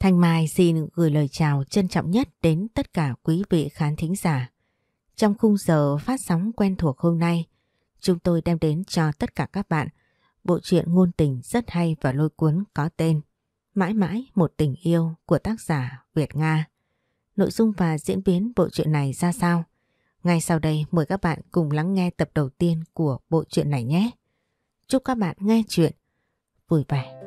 Thanh Mai xin gửi lời chào trân trọng nhất đến tất cả quý vị khán thính giả. Trong khung giờ phát sóng quen thuộc hôm nay, chúng tôi đem đến cho tất cả các bạn bộ truyện ngôn tình rất hay và lôi cuốn có tên Mãi mãi một tình yêu của tác giả Việt Nga. Nội dung và diễn biến bộ truyện này ra sao? Ngay sau đây mời các bạn cùng lắng nghe tập đầu tiên của bộ truyện này nhé. Chúc các bạn nghe chuyện vui vẻ.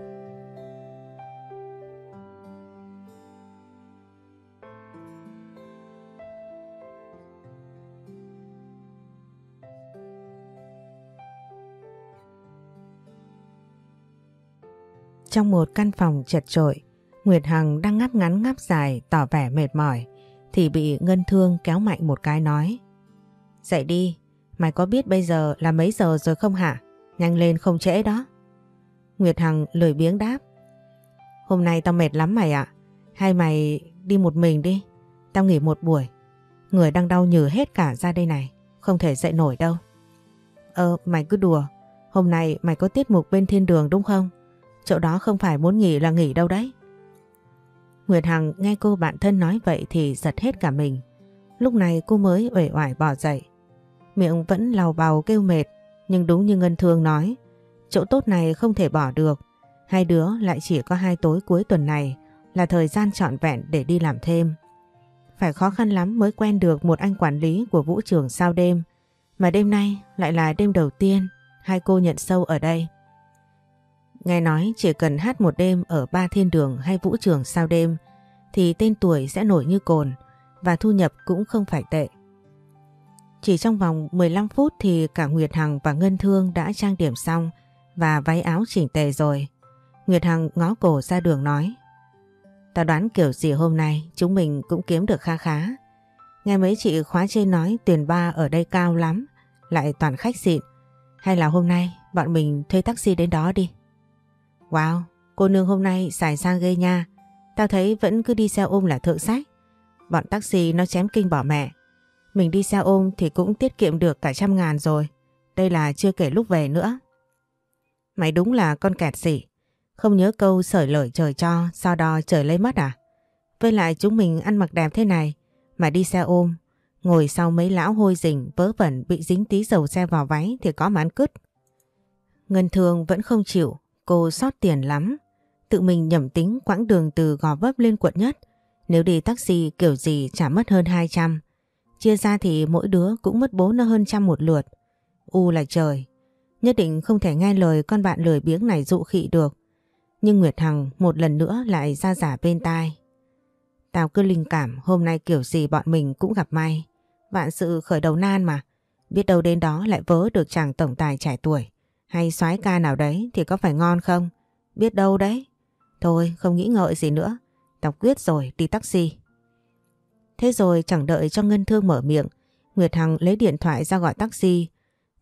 Trong một căn phòng chật trội, Nguyệt Hằng đang ngáp ngắn ngáp dài tỏ vẻ mệt mỏi thì bị Ngân Thương kéo mạnh một cái nói Dậy đi, mày có biết bây giờ là mấy giờ rồi không hả? Nhanh lên không trễ đó. Nguyệt Hằng lười biếng đáp Hôm nay tao mệt lắm mày ạ. Hay mày đi một mình đi. Tao nghỉ một buổi. Người đang đau nhừ hết cả ra đây này. Không thể dậy nổi đâu. Ờ mày cứ đùa. Hôm nay mày có tiết mục bên thiên đường đúng không? Chỗ đó không phải muốn nghỉ là nghỉ đâu đấy. Nguyệt Hằng nghe cô bạn thân nói vậy thì giật hết cả mình. Lúc này cô mới uể oải bỏ dậy. Miệng vẫn lào bào kêu mệt, nhưng đúng như Ngân Thương nói, chỗ tốt này không thể bỏ được. Hai đứa lại chỉ có hai tối cuối tuần này là thời gian trọn vẹn để đi làm thêm. Phải khó khăn lắm mới quen được một anh quản lý của vũ trường sao đêm, mà đêm nay lại là đêm đầu tiên hai cô nhận sâu ở đây. Nghe nói chỉ cần hát một đêm ở ba thiên đường hay vũ trường sau đêm thì tên tuổi sẽ nổi như cồn và thu nhập cũng không phải tệ. Chỉ trong vòng 15 phút thì cả Nguyệt Hằng và Ngân Thương đã trang điểm xong và váy áo chỉnh tề rồi. Nguyệt Hằng ngó cổ ra đường nói Ta đoán kiểu gì hôm nay chúng mình cũng kiếm được kha khá. Nghe mấy chị khóa trên nói tiền ba ở đây cao lắm, lại toàn khách xịn. Hay là hôm nay bọn mình thuê taxi đến đó đi. Wow, cô nương hôm nay xài sang ghê nha. Tao thấy vẫn cứ đi xe ôm là thượng sách. Bọn taxi nó chém kinh bỏ mẹ. Mình đi xe ôm thì cũng tiết kiệm được cả trăm ngàn rồi. Đây là chưa kể lúc về nữa. Mày đúng là con kẹt xỉ. Không nhớ câu sởi lời trời cho, sau đó trời lấy mất à? Với lại chúng mình ăn mặc đẹp thế này, mà đi xe ôm, ngồi sau mấy lão hôi rình vớ vẩn bị dính tí dầu xe vào váy thì có mà ăn cứt. Ngân thường vẫn không chịu, cô sót tiền lắm. Tự mình nhẩm tính quãng đường từ Gò Vấp lên quận nhất. Nếu đi taxi kiểu gì chả mất hơn 200. Chia ra thì mỗi đứa cũng mất bố nó hơn trăm một lượt. U là trời. Nhất định không thể nghe lời con bạn lười biếng này dụ khị được. Nhưng Nguyệt Hằng một lần nữa lại ra giả bên tai. Tao cứ linh cảm, hôm nay kiểu gì bọn mình cũng gặp may. Vạn sự khởi đầu nan mà. Biết đâu đến đó lại vớ được chàng tổng tài trẻ tuổi. Hay soái ca nào đấy thì có phải ngon không? Biết đâu đấy. Thôi không nghĩ ngợi gì nữa. tọc quyết rồi đi taxi. Thế rồi chẳng đợi cho Ngân Thương mở miệng. Nguyệt Hằng lấy điện thoại ra gọi taxi.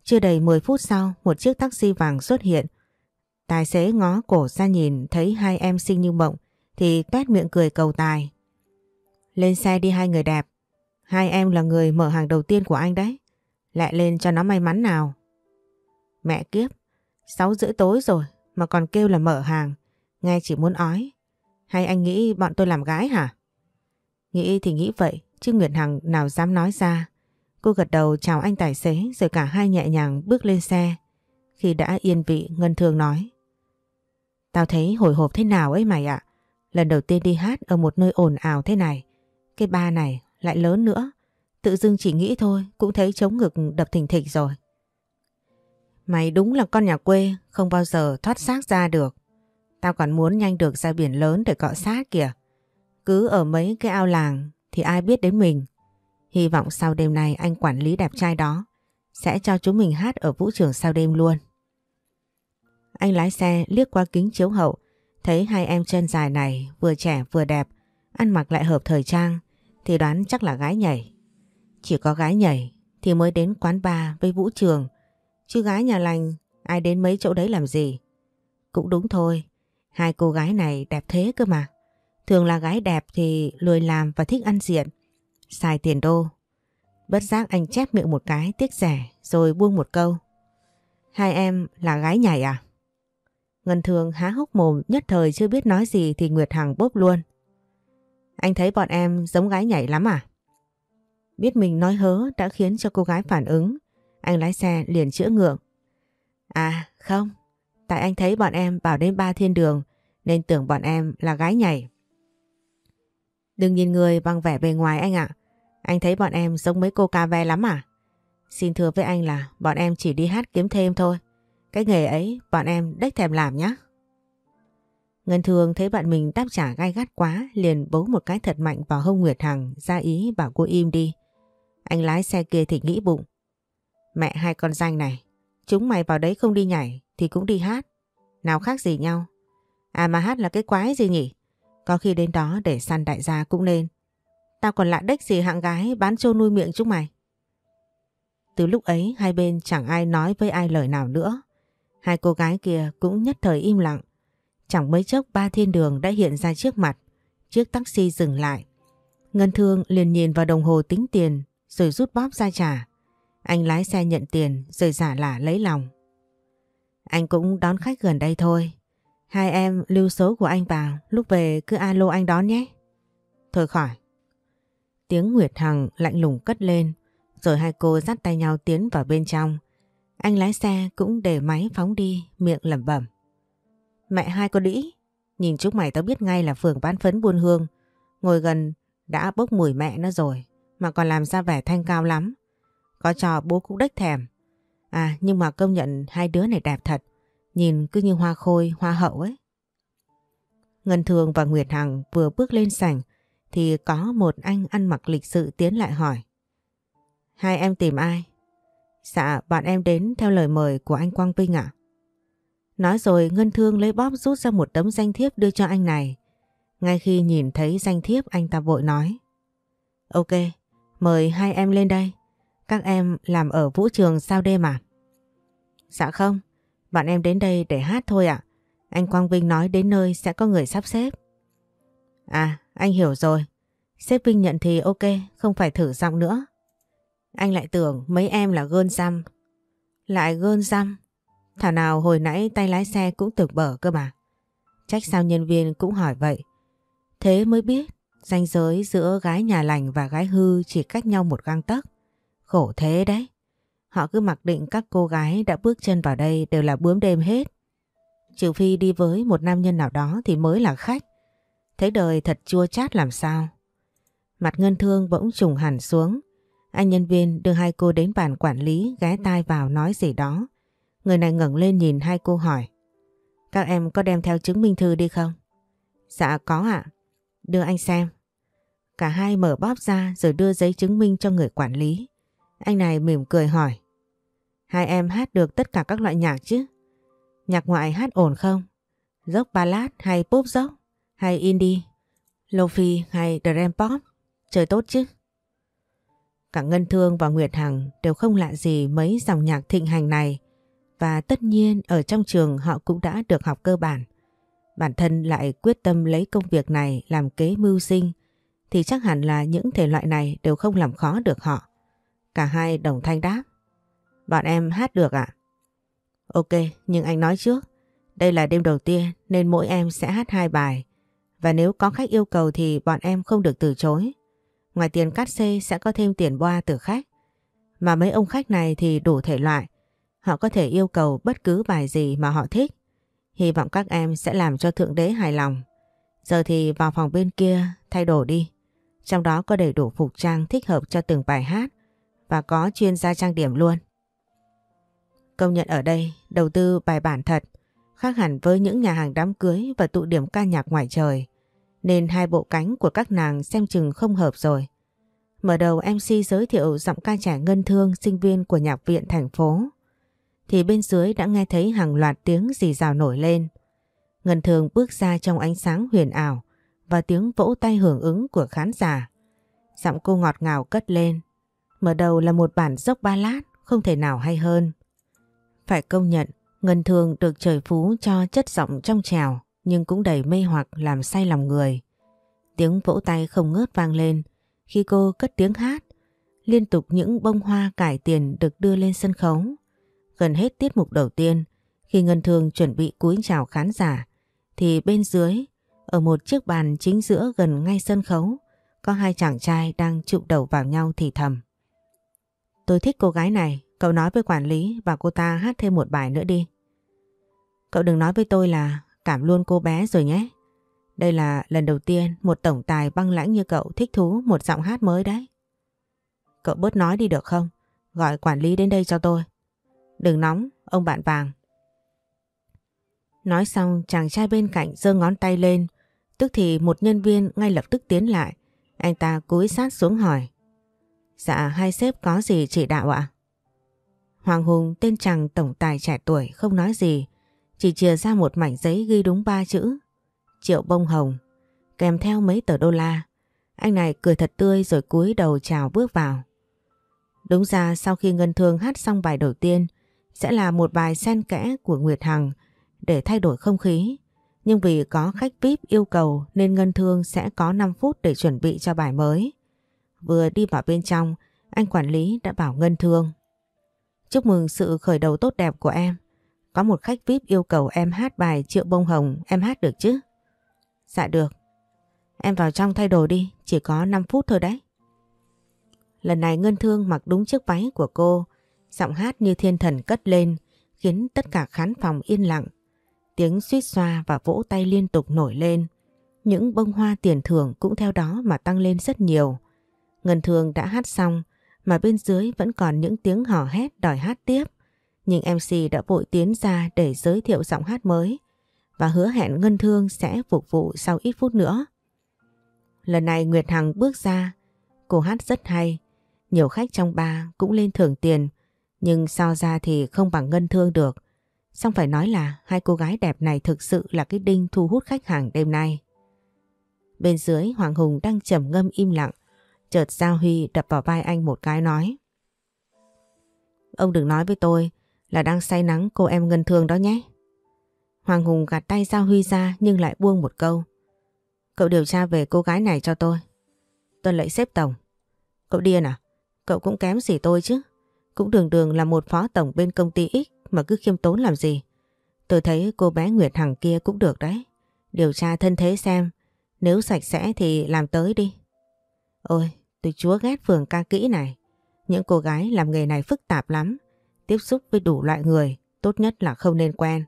Chưa đầy 10 phút sau một chiếc taxi vàng xuất hiện. Tài xế ngó cổ ra nhìn thấy hai em xinh như mộng thì tét miệng cười cầu tài. Lên xe đi hai người đẹp. Hai em là người mở hàng đầu tiên của anh đấy. Lại lên cho nó may mắn nào. Mẹ kiếp, 6 rưỡi tối rồi mà còn kêu là mở hàng. Nghe chỉ muốn ói. Hay anh nghĩ bọn tôi làm gái hả? Nghĩ thì nghĩ vậy, chứ Nguyệt Hằng nào dám nói ra. Cô gật đầu chào anh tài xế rồi cả hai nhẹ nhàng bước lên xe. Khi đã yên vị, Ngân Thương nói. Tao thấy hồi hộp thế nào ấy mày ạ. Lần đầu tiên đi hát ở một nơi ồn ào thế này. Cái ba này lại lớn nữa. Tự dưng chỉ nghĩ thôi cũng thấy chống ngực đập thình thịch rồi. Mày đúng là con nhà quê, không bao giờ thoát xác ra được. Tao còn muốn nhanh được ra biển lớn để cọ sát kìa. Cứ ở mấy cái ao làng thì ai biết đến mình. Hy vọng sau đêm nay anh quản lý đẹp trai đó sẽ cho chúng mình hát ở vũ trường sau đêm luôn. Anh lái xe liếc qua kính chiếu hậu, thấy hai em chân dài này vừa trẻ vừa đẹp, ăn mặc lại hợp thời trang thì đoán chắc là gái nhảy. Chỉ có gái nhảy thì mới đến quán bar với vũ trường Chứ gái nhà lành ai đến mấy chỗ đấy làm gì? Cũng đúng thôi, hai cô gái này đẹp thế cơ mà. Thường là gái đẹp thì lười làm và thích ăn diện, xài tiền đô. Bất giác anh chép miệng một cái tiếc rẻ rồi buông một câu. Hai em là gái nhảy à? Ngân thường há hốc mồm nhất thời chưa biết nói gì thì Nguyệt Hằng bốp luôn. Anh thấy bọn em giống gái nhảy lắm à? Biết mình nói hớ đã khiến cho cô gái phản ứng. Anh lái xe liền chữa ngượng. À không, tại anh thấy bọn em bảo đến ba thiên đường nên tưởng bọn em là gái nhảy. Đừng nhìn người bằng vẻ bề ngoài anh ạ. Anh thấy bọn em giống mấy cô ca ve lắm à? Xin thưa với anh là bọn em chỉ đi hát kiếm thêm thôi. Cái nghề ấy bọn em đếch thèm làm nhé. Ngân Thương thấy bạn mình đáp trả gai gắt quá liền bấu một cái thật mạnh vào hông Nguyệt Hằng ra ý bảo cô im đi. Anh lái xe kia thì nghĩ bụng. Mẹ hai con danh này, chúng mày vào đấy không đi nhảy thì cũng đi hát. Nào khác gì nhau. À mà hát là cái quái gì nhỉ? Có khi đến đó để săn đại gia cũng nên. Tao còn lạ đếch gì hạng gái bán trâu nuôi miệng chúng mày. Từ lúc ấy hai bên chẳng ai nói với ai lời nào nữa. Hai cô gái kia cũng nhất thời im lặng. Chẳng mấy chốc ba thiên đường đã hiện ra trước mặt. Chiếc taxi dừng lại. Ngân Thương liền nhìn vào đồng hồ tính tiền rồi rút bóp ra trả. Anh lái xe nhận tiền rồi giả lả lấy lòng. Anh cũng đón khách gần đây thôi. Hai em lưu số của anh vào, lúc về cứ alo anh đón nhé. Thôi khỏi. Tiếng Nguyệt Hằng lạnh lùng cất lên, rồi hai cô dắt tay nhau tiến vào bên trong. Anh lái xe cũng để máy phóng đi, miệng lẩm bẩm. Mẹ hai con đĩ, nhìn chúc mày tao biết ngay là phường bán phấn buôn hương. Ngồi gần đã bốc mùi mẹ nó rồi, mà còn làm ra vẻ thanh cao lắm. Có trò bố cũng đếch thèm. À nhưng mà công nhận hai đứa này đẹp thật. Nhìn cứ như hoa khôi, hoa hậu ấy. Ngân Thường và Nguyệt Hằng vừa bước lên sảnh thì có một anh ăn mặc lịch sự tiến lại hỏi. Hai em tìm ai? Dạ, bạn em đến theo lời mời của anh Quang Vinh ạ. Nói rồi Ngân Thương lấy bóp rút ra một tấm danh thiếp đưa cho anh này. Ngay khi nhìn thấy danh thiếp anh ta vội nói. Ok, mời hai em lên đây. Các em làm ở vũ trường sao đêm à? Dạ không, bạn em đến đây để hát thôi ạ. Anh Quang Vinh nói đến nơi sẽ có người sắp xếp. À, anh hiểu rồi. Sếp Vinh nhận thì ok, không phải thử giọng nữa. Anh lại tưởng mấy em là gơn răm. Lại gơn răm. Thảo nào hồi nãy tay lái xe cũng tưởng bở cơ mà. Trách sao nhân viên cũng hỏi vậy. Thế mới biết ranh giới giữa gái nhà lành và gái hư chỉ cách nhau một găng tấc. Khổ thế đấy. Họ cứ mặc định các cô gái đã bước chân vào đây đều là bướm đêm hết. Trừ phi đi với một nam nhân nào đó thì mới là khách. Thấy đời thật chua chát làm sao. Mặt ngân thương bỗng trùng hẳn xuống. Anh nhân viên đưa hai cô đến bàn quản lý, ghé tai vào nói gì đó. Người này ngẩng lên nhìn hai cô hỏi. Các em có đem theo chứng minh thư đi không? Dạ có ạ. Đưa anh xem. Cả hai mở bóp ra rồi đưa giấy chứng minh cho người quản lý. Anh này mỉm cười hỏi. Hai em hát được tất cả các loại nhạc chứ? Nhạc ngoại hát ổn không? Dốc ballad hay pop dốc? Hay indie? Lofi hay dream pop? trời tốt chứ? Cả Ngân Thương và Nguyệt Hằng đều không lạ gì mấy dòng nhạc thịnh hành này và tất nhiên ở trong trường họ cũng đã được học cơ bản. Bản thân lại quyết tâm lấy công việc này làm kế mưu sinh, thì chắc hẳn là những thể loại này đều không làm khó được họ. Cả hai đồng thanh đáp. Bọn em hát được ạ? Ok, nhưng anh nói trước. Đây là đêm đầu tiên nên mỗi em sẽ hát hai bài. Và nếu có khách yêu cầu thì bọn em không được từ chối. Ngoài tiền cắt xê sẽ có thêm tiền boa từ khách. Mà mấy ông khách này thì đủ thể loại. Họ có thể yêu cầu bất cứ bài gì mà họ thích. Hy vọng các em sẽ làm cho Thượng Đế hài lòng. Giờ thì vào phòng bên kia thay đồ đi. Trong đó có đầy đủ phục trang thích hợp cho từng bài hát và có chuyên gia trang điểm luôn. Công nhận ở đây đầu tư bài bản thật, khác hẳn với những nhà hàng đám cưới và tụ điểm ca nhạc ngoài trời, nên hai bộ cánh của các nàng xem chừng không hợp rồi. Mở đầu MC giới thiệu giọng ca trẻ ngân thương sinh viên của nhạc viện thành phố, thì bên dưới đã nghe thấy hàng loạt tiếng rì rào nổi lên. Ngân thương bước ra trong ánh sáng huyền ảo và tiếng vỗ tay hưởng ứng của khán giả. Giọng cô ngọt ngào cất lên. Mở đầu là một bản dốc ba lát, không thể nào hay hơn. Phải công nhận, Ngân Thường được trời phú cho chất giọng trong trèo nhưng cũng đầy mê hoặc làm say lòng người. Tiếng vỗ tay không ngớt vang lên khi cô cất tiếng hát. Liên tục những bông hoa cải tiền được đưa lên sân khấu. Gần hết tiết mục đầu tiên, khi Ngân Thường chuẩn bị cúi chào khán giả, thì bên dưới, ở một chiếc bàn chính giữa gần ngay sân khấu, có hai chàng trai đang chụm đầu vào nhau thì thầm. Tôi thích cô gái này, cậu nói với quản lý và cô ta hát thêm một bài nữa đi. Cậu đừng nói với tôi là cảm luôn cô bé rồi nhé. Đây là lần đầu tiên một tổng tài băng lãnh như cậu thích thú một giọng hát mới đấy. Cậu bớt nói đi được không? Gọi quản lý đến đây cho tôi. Đừng nóng, ông bạn vàng. Nói xong chàng trai bên cạnh giơ ngón tay lên, tức thì một nhân viên ngay lập tức tiến lại. Anh ta cúi sát xuống hỏi. Dạ hai sếp có gì chỉ đạo ạ? Hoàng Hùng tên chàng tổng tài trẻ tuổi không nói gì, chỉ chia ra một mảnh giấy ghi đúng ba chữ. Triệu bông hồng, kèm theo mấy tờ đô la. Anh này cười thật tươi rồi cúi đầu chào bước vào. Đúng ra sau khi Ngân Thương hát xong bài đầu tiên sẽ là một bài sen kẽ của Nguyệt Hằng để thay đổi không khí. Nhưng vì có khách VIP yêu cầu nên Ngân Thương sẽ có 5 phút để chuẩn bị cho bài mới. Vừa đi vào bên trong, anh quản lý đã bảo Ngân Thương. Chúc mừng sự khởi đầu tốt đẹp của em. Có một khách VIP yêu cầu em hát bài Triệu Bông Hồng, em hát được chứ? Dạ được. Em vào trong thay đồ đi, chỉ có 5 phút thôi đấy. Lần này Ngân Thương mặc đúng chiếc váy của cô, giọng hát như thiên thần cất lên, khiến tất cả khán phòng yên lặng. Tiếng suýt xoa và vỗ tay liên tục nổi lên. Những bông hoa tiền thưởng cũng theo đó mà tăng lên rất nhiều. Ngân Thương đã hát xong, mà bên dưới vẫn còn những tiếng hò hét đòi hát tiếp. Nhưng MC đã vội tiến ra để giới thiệu giọng hát mới và hứa hẹn Ngân Thương sẽ phục vụ sau ít phút nữa. Lần này Nguyệt Hằng bước ra, cô hát rất hay, nhiều khách trong ba cũng lên thưởng tiền, nhưng so ra thì không bằng ngân thương được. Xong phải nói là hai cô gái đẹp này thực sự là cái đinh thu hút khách hàng đêm nay. Bên dưới Hoàng Hùng đang trầm ngâm im lặng, chợt Giao Huy đập vào vai anh một cái nói. Ông đừng nói với tôi là đang say nắng cô em ngân thương đó nhé. Hoàng Hùng gạt tay Giao Huy ra nhưng lại buông một câu. Cậu điều tra về cô gái này cho tôi. Tuân lệnh xếp tổng. Cậu điên à? Cậu cũng kém gì tôi chứ. Cũng đường đường là một phó tổng bên công ty X mà cứ khiêm tốn làm gì. Tôi thấy cô bé Nguyệt Hằng kia cũng được đấy. Điều tra thân thế xem. Nếu sạch sẽ thì làm tới đi. Ôi, tôi chúa ghét phường ca kỹ này. Những cô gái làm nghề này phức tạp lắm. Tiếp xúc với đủ loại người, tốt nhất là không nên quen.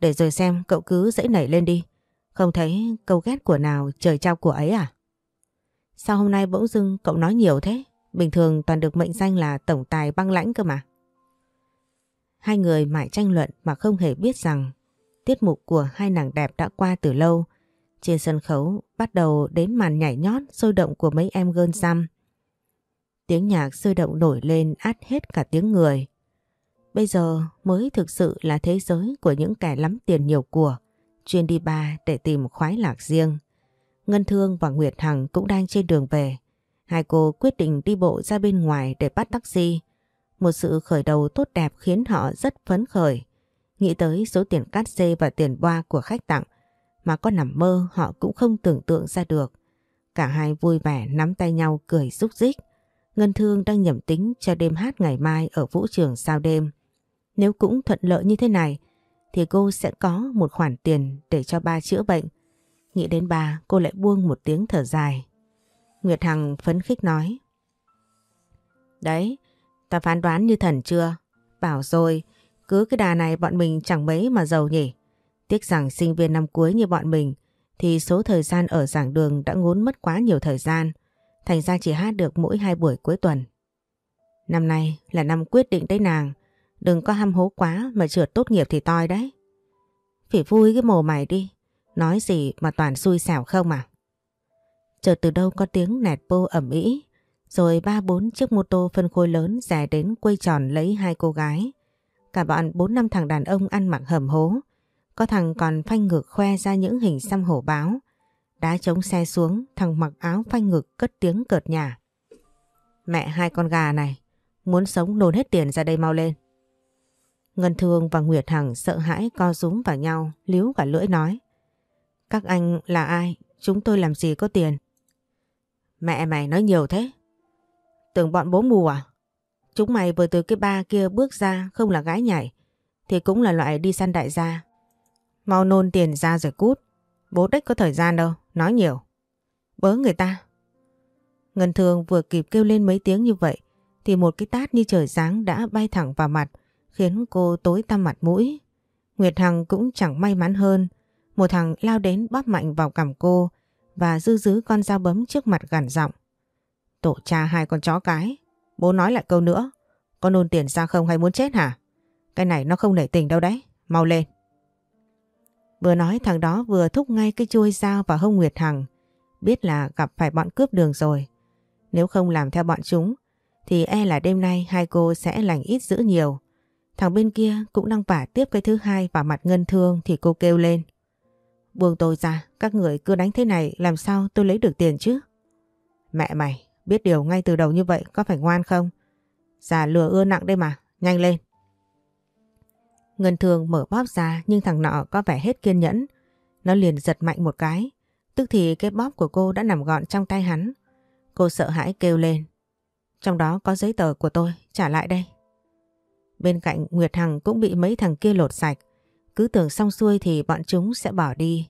Để rồi xem cậu cứ dễ nảy lên đi. Không thấy câu ghét của nào trời trao của ấy à? Sao hôm nay bỗng dưng cậu nói nhiều thế? Bình thường toàn được mệnh danh là tổng tài băng lãnh cơ mà. Hai người mãi tranh luận mà không hề biết rằng tiết mục của hai nàng đẹp đã qua từ lâu. Trên sân khấu bắt đầu đến màn nhảy nhót sôi động của mấy em gơn xăm. Tiếng nhạc sôi động nổi lên át hết cả tiếng người. Bây giờ mới thực sự là thế giới của những kẻ lắm tiền nhiều của, chuyên đi ba để tìm khoái lạc riêng. Ngân Thương và Nguyệt Hằng cũng đang trên đường về. Hai cô quyết định đi bộ ra bên ngoài để bắt taxi. Một sự khởi đầu tốt đẹp khiến họ rất phấn khởi. Nghĩ tới số tiền cát xê và tiền boa của khách tặng mà có nằm mơ họ cũng không tưởng tượng ra được. Cả hai vui vẻ nắm tay nhau cười rúc rích. Ngân Thương đang nhẩm tính cho đêm hát ngày mai ở vũ trường sao đêm. Nếu cũng thuận lợi như thế này thì cô sẽ có một khoản tiền để cho ba chữa bệnh. Nghĩ đến ba cô lại buông một tiếng thở dài. Nguyệt Hằng phấn khích nói. Đấy, ta phán đoán như thần chưa? Bảo rồi, cứ cái đà này bọn mình chẳng mấy mà giàu nhỉ. Tiếc rằng sinh viên năm cuối như bọn mình thì số thời gian ở giảng đường đã ngốn mất quá nhiều thời gian. Thành ra chỉ hát được mỗi hai buổi cuối tuần. Năm nay là năm quyết định đấy nàng. Đừng có ham hố quá mà trượt tốt nghiệp thì toi đấy. Phỉ vui cái mồ mày đi. Nói gì mà toàn xui xẻo không à? Chợt từ đâu có tiếng nẹt bô ẩm ý, rồi ba bốn chiếc mô tô phân khối lớn rè đến quây tròn lấy hai cô gái. Cả bọn bốn năm thằng đàn ông ăn mặc hầm hố, có thằng còn phanh ngực khoe ra những hình xăm hổ báo. Đá chống xe xuống, thằng mặc áo phanh ngực cất tiếng cợt nhà. Mẹ hai con gà này, muốn sống nôn hết tiền ra đây mau lên. Ngân Thương và Nguyệt Hằng sợ hãi co rúm vào nhau, liếu cả lưỡi nói. Các anh là ai? Chúng tôi làm gì có tiền? Mẹ mày nói nhiều thế. Tưởng bọn bố mù à? Chúng mày vừa từ cái ba kia bước ra không là gái nhảy thì cũng là loại đi săn đại gia. Mau nôn tiền ra rồi cút. Bố đếch có thời gian đâu, nói nhiều. Bớ người ta. Ngân Thương vừa kịp kêu lên mấy tiếng như vậy thì một cái tát như trời sáng đã bay thẳng vào mặt khiến cô tối tăm mặt mũi. Nguyệt Hằng cũng chẳng may mắn hơn. Một thằng lao đến bóp mạnh vào cằm cô và dư dứ con dao bấm trước mặt gằn giọng. Tổ cha hai con chó cái. Bố nói lại câu nữa. Con nôn tiền ra không hay muốn chết hả? Cái này nó không nể tình đâu đấy. Mau lên. Vừa nói thằng đó vừa thúc ngay cái chuôi dao vào hông Nguyệt Hằng. Biết là gặp phải bọn cướp đường rồi. Nếu không làm theo bọn chúng thì e là đêm nay hai cô sẽ lành ít dữ nhiều. Thằng bên kia cũng đang vả tiếp cái thứ hai vào mặt ngân thương thì cô kêu lên. Buông tôi ra, các người cứ đánh thế này làm sao tôi lấy được tiền chứ? Mẹ mày, biết điều ngay từ đầu như vậy có phải ngoan không? Già lừa ưa nặng đây mà, nhanh lên. Ngân thường mở bóp ra nhưng thằng nọ có vẻ hết kiên nhẫn. Nó liền giật mạnh một cái. Tức thì cái bóp của cô đã nằm gọn trong tay hắn. Cô sợ hãi kêu lên. Trong đó có giấy tờ của tôi, trả lại đây. Bên cạnh Nguyệt Hằng cũng bị mấy thằng kia lột sạch. Cứ tưởng xong xuôi thì bọn chúng sẽ bỏ đi.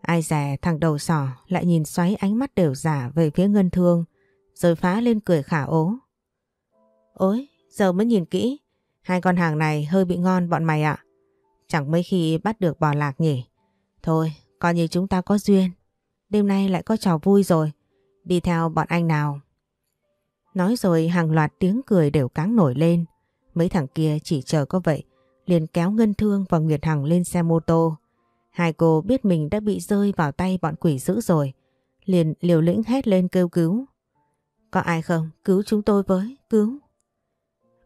Ai dè thằng đầu sỏ lại nhìn xoáy ánh mắt đều giả về phía ngân thương rồi phá lên cười khả ố. Ôi, giờ mới nhìn kỹ. Hai con hàng này hơi bị ngon bọn mày ạ. Chẳng mấy khi bắt được bò lạc nhỉ. Thôi, coi như chúng ta có duyên. Đêm nay lại có trò vui rồi. Đi theo bọn anh nào. Nói rồi hàng loạt tiếng cười đều cáng nổi lên. Mấy thằng kia chỉ chờ có vậy. Liền kéo Ngân Thương và Nguyệt Hằng lên xe mô tô. Hai cô biết mình đã bị rơi vào tay bọn quỷ dữ rồi. Liền liều lĩnh hét lên kêu cứu. Có ai không? Cứu chúng tôi với, cứu.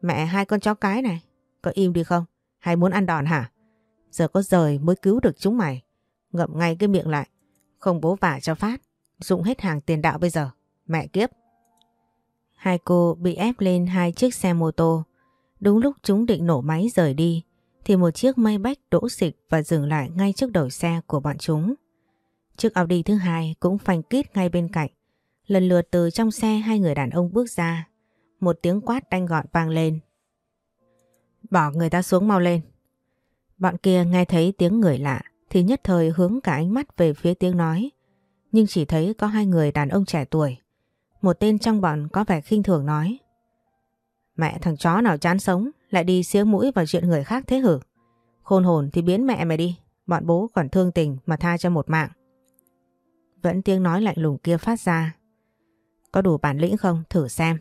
Mẹ hai con chó cái này, có im đi không? Hay muốn ăn đòn hả? Giờ có rời mới cứu được chúng mày. Ngậm ngay cái miệng lại. Không bố vả cho phát. Dụng hết hàng tiền đạo bây giờ. Mẹ kiếp. Hai cô bị ép lên hai chiếc xe mô tô. Đúng lúc chúng định nổ máy rời đi thì một chiếc may bách đỗ xịch và dừng lại ngay trước đầu xe của bọn chúng. Chiếc Audi thứ hai cũng phanh kít ngay bên cạnh. Lần lượt từ trong xe hai người đàn ông bước ra. Một tiếng quát đanh gọn vang lên. Bỏ người ta xuống mau lên. Bọn kia nghe thấy tiếng người lạ thì nhất thời hướng cả ánh mắt về phía tiếng nói. Nhưng chỉ thấy có hai người đàn ông trẻ tuổi. Một tên trong bọn có vẻ khinh thường nói. Mẹ thằng chó nào chán sống, lại đi xía mũi vào chuyện người khác thế hử? Khôn hồn thì biến mẹ mày đi. Bọn bố còn thương tình mà tha cho một mạng. Vẫn tiếng nói lạnh lùng kia phát ra. Có đủ bản lĩnh không? Thử xem.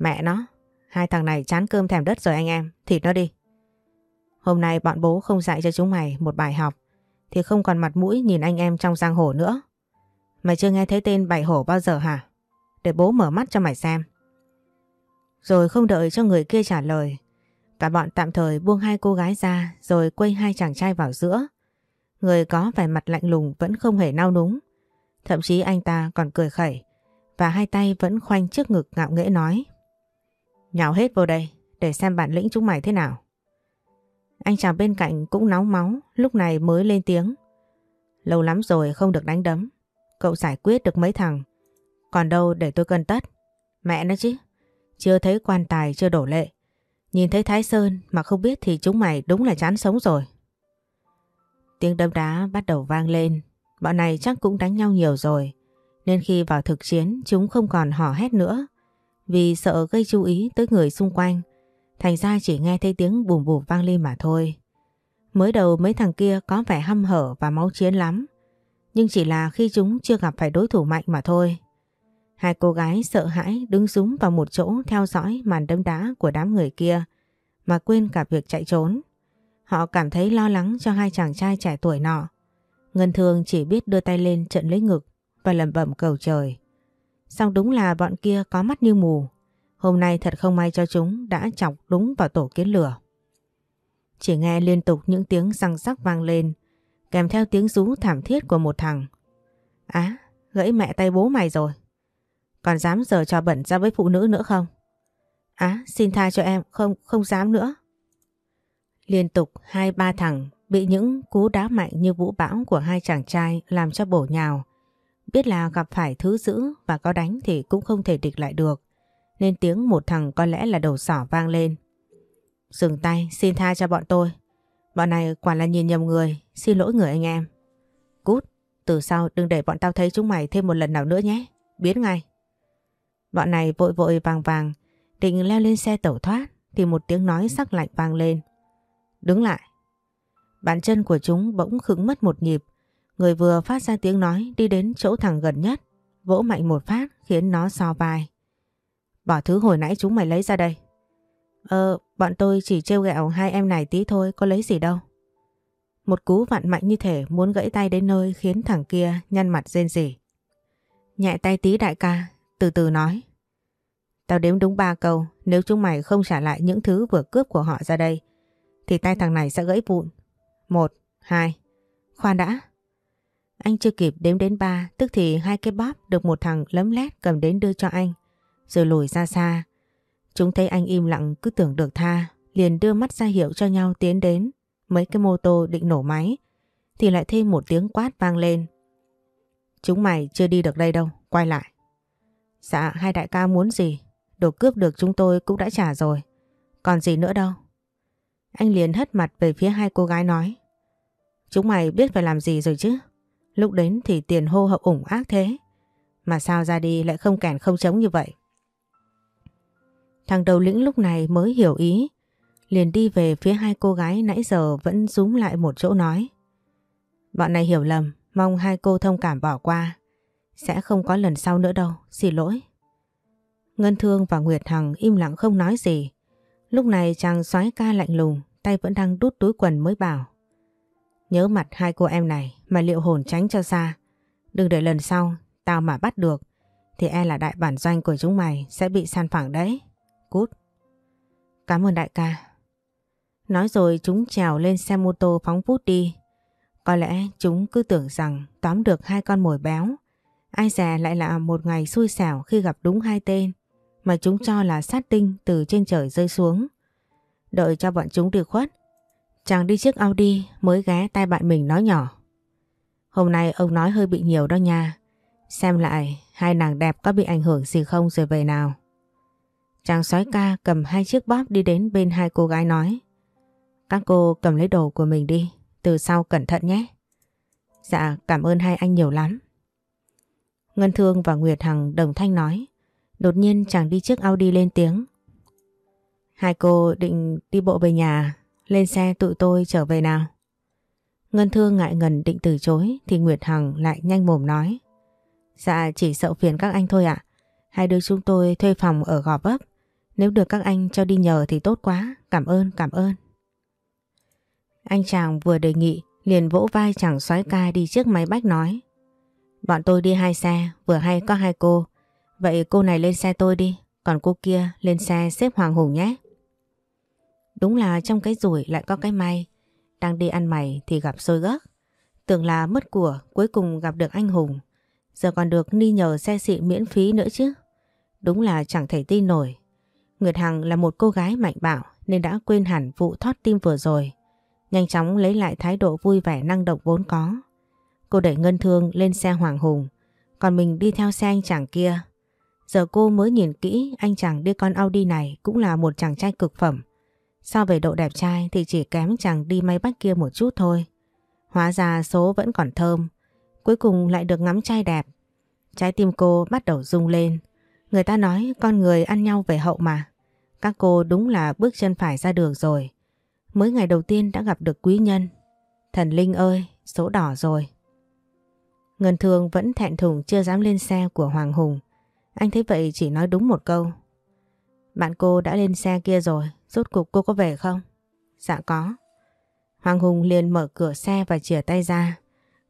Mẹ nó, hai thằng này chán cơm thèm đất rồi anh em, thịt nó đi. Hôm nay bọn bố không dạy cho chúng mày một bài học thì không còn mặt mũi nhìn anh em trong giang hồ nữa. Mày chưa nghe thấy tên bảy hổ bao giờ hả? Để bố mở mắt cho mày xem. Rồi không đợi cho người kia trả lời. Cả bọn tạm thời buông hai cô gái ra rồi quay hai chàng trai vào giữa. Người có vẻ mặt lạnh lùng vẫn không hề nao núng. Thậm chí anh ta còn cười khẩy và hai tay vẫn khoanh trước ngực ngạo nghễ nói. Nhào hết vô đây, để xem bản lĩnh chúng mày thế nào. Anh chàng bên cạnh cũng nóng máu, lúc này mới lên tiếng. Lâu lắm rồi không được đánh đấm. Cậu giải quyết được mấy thằng. Còn đâu để tôi cân tất. Mẹ nó chứ. Chưa thấy quan tài chưa đổ lệ. Nhìn thấy Thái Sơn mà không biết thì chúng mày đúng là chán sống rồi. Tiếng đấm đá bắt đầu vang lên. Bọn này chắc cũng đánh nhau nhiều rồi. Nên khi vào thực chiến chúng không còn hò hét nữa. Vì sợ gây chú ý tới người xung quanh. Thành ra chỉ nghe thấy tiếng bùm bùm vang lên mà thôi. Mới đầu mấy thằng kia có vẻ hăm hở và máu chiến lắm. Nhưng chỉ là khi chúng chưa gặp phải đối thủ mạnh mà thôi. Hai cô gái sợ hãi đứng súng vào một chỗ theo dõi màn đấm đá của đám người kia, mà quên cả việc chạy trốn. Họ cảm thấy lo lắng cho hai chàng trai trẻ tuổi nọ. Ngân Thương chỉ biết đưa tay lên trận lấy ngực và lẩm bẩm cầu trời. Xong đúng là bọn kia có mắt như mù. Hôm nay thật không may cho chúng đã chọc đúng vào tổ kiến lửa. Chỉ nghe liên tục những tiếng răng rắc vang lên kèm theo tiếng rú thảm thiết của một thằng. Á, gãy mẹ tay bố mày rồi. Còn dám giờ trò bẩn ra với phụ nữ nữa không? Á, xin tha cho em, không, không dám nữa. Liên tục hai ba thằng bị những cú đá mạnh như vũ bão của hai chàng trai làm cho bổ nhào. Biết là gặp phải thứ dữ và có đánh thì cũng không thể địch lại được. Nên tiếng một thằng có lẽ là đầu sỏ vang lên. Dừng tay, xin tha cho bọn tôi. Bọn này quả là nhìn nhầm người, xin lỗi người anh em. Cút, từ sau đừng để bọn tao thấy chúng mày thêm một lần nào nữa nhé, biến ngay. Bọn này vội vội vàng vàng, định leo lên xe tẩu thoát thì một tiếng nói sắc lạnh vang lên. Đứng lại. Bàn chân của chúng bỗng khứng mất một nhịp. Người vừa phát ra tiếng nói đi đến chỗ thằng gần nhất, vỗ mạnh một phát khiến nó so vai. Bỏ thứ hồi nãy chúng mày lấy ra đây. Ờ, bọn tôi chỉ trêu ghẹo hai em này tí thôi, có lấy gì đâu. Một cú vặn mạnh như thể muốn gãy tay đến nơi khiến thằng kia nhăn mặt rên rỉ. Nhẹ tay tí đại ca, từ từ nói. Tao đếm đúng ba câu, nếu chúng mày không trả lại những thứ vừa cướp của họ ra đây, thì tay thằng này sẽ gãy vụn. Một, hai, khoan đã. Anh chưa kịp đếm đến ba, tức thì hai cái bóp được một thằng lấm lét cầm đến đưa cho anh, rồi lùi ra xa. Chúng thấy anh im lặng cứ tưởng được tha, liền đưa mắt ra hiệu cho nhau tiến đến. Mấy cái mô tô định nổ máy, thì lại thêm một tiếng quát vang lên. Chúng mày chưa đi được đây đâu, quay lại. Dạ, hai đại ca muốn gì? Đồ cướp được chúng tôi cũng đã trả rồi. Còn gì nữa đâu. Anh liền hất mặt về phía hai cô gái nói. Chúng mày biết phải làm gì rồi chứ? Lúc đến thì tiền hô hậu ủng ác thế. Mà sao ra đi lại không kèn không chống như vậy? Thằng đầu lĩnh lúc này mới hiểu ý. Liền đi về phía hai cô gái nãy giờ vẫn rúm lại một chỗ nói. Bọn này hiểu lầm, mong hai cô thông cảm bỏ qua. Sẽ không có lần sau nữa đâu, xin lỗi. Ngân Thương và Nguyệt Hằng im lặng không nói gì. Lúc này chàng xoái ca lạnh lùng, tay vẫn đang đút túi quần mới bảo. Nhớ mặt hai cô em này mà liệu hồn tránh cho xa. Đừng để lần sau tao mà bắt được, thì e là đại bản doanh của chúng mày sẽ bị san phẳng đấy. Cút. Cảm ơn đại ca. Nói rồi chúng trèo lên xe mô tô phóng vút đi. Có lẽ chúng cứ tưởng rằng tóm được hai con mồi béo. Ai dè lại là một ngày xui xẻo khi gặp đúng hai tên mà chúng cho là sát tinh từ trên trời rơi xuống. Đợi cho bọn chúng được khuất. Chàng đi chiếc Audi mới ghé tay bạn mình nói nhỏ. Hôm nay ông nói hơi bị nhiều đó nha. Xem lại hai nàng đẹp có bị ảnh hưởng gì không rồi về nào. Chàng sói ca cầm hai chiếc bóp đi đến bên hai cô gái nói. Các cô cầm lấy đồ của mình đi, từ sau cẩn thận nhé. Dạ cảm ơn hai anh nhiều lắm. Ngân Thương và Nguyệt Hằng đồng thanh nói. Đột nhiên chàng đi chiếc Audi lên tiếng. Hai cô định đi bộ về nhà, à? Lên xe tụi tôi trở về nào. Ngân Thương ngại ngần định từ chối thì Nguyệt Hằng lại nhanh mồm nói. Dạ chỉ sợ phiền các anh thôi ạ. Hai đứa chúng tôi thuê phòng ở Gò Vấp. Nếu được các anh cho đi nhờ thì tốt quá. Cảm ơn, cảm ơn. Anh chàng vừa đề nghị liền vỗ vai chàng xoái ca đi trước máy bách nói. Bọn tôi đi hai xe, vừa hay có hai cô. Vậy cô này lên xe tôi đi, còn cô kia lên xe xếp Hoàng Hùng nhé. Đúng là trong cái rủi lại có cái may. Đang đi ăn mày thì gặp xôi gấc. Tưởng là mất của cuối cùng gặp được anh Hùng. Giờ còn được ni nhờ xe xịn miễn phí nữa chứ. Đúng là chẳng thể tin nổi. Nguyệt Hằng là một cô gái mạnh bạo nên đã quên hẳn vụ thoát tim vừa rồi. Nhanh chóng lấy lại thái độ vui vẻ năng động vốn có. Cô đẩy Ngân Thương lên xe Hoàng Hùng, còn mình đi theo xe anh chàng kia. Giờ cô mới nhìn kỹ anh chàng đi con Audi này cũng là một chàng trai cực phẩm. So về độ đẹp trai thì chỉ kém chàng đi may bắt kia một chút thôi. Hóa ra số vẫn còn thơm. Cuối cùng lại được ngắm trai đẹp. Trái tim cô bắt đầu rung lên. Người ta nói con người ăn nhau về hậu mà. Các cô đúng là bước chân phải ra đường rồi. Mới ngày đầu tiên đã gặp được quý nhân. Thần Linh ơi, số đỏ rồi. Ngân Thương vẫn thẹn thùng chưa dám lên xe của Hoàng Hùng. Anh thấy vậy chỉ nói đúng một câu. Bạn cô đã lên xe kia rồi, rốt cục cô có về không? Dạ có. Hoàng Hùng liền mở cửa xe và chìa tay ra.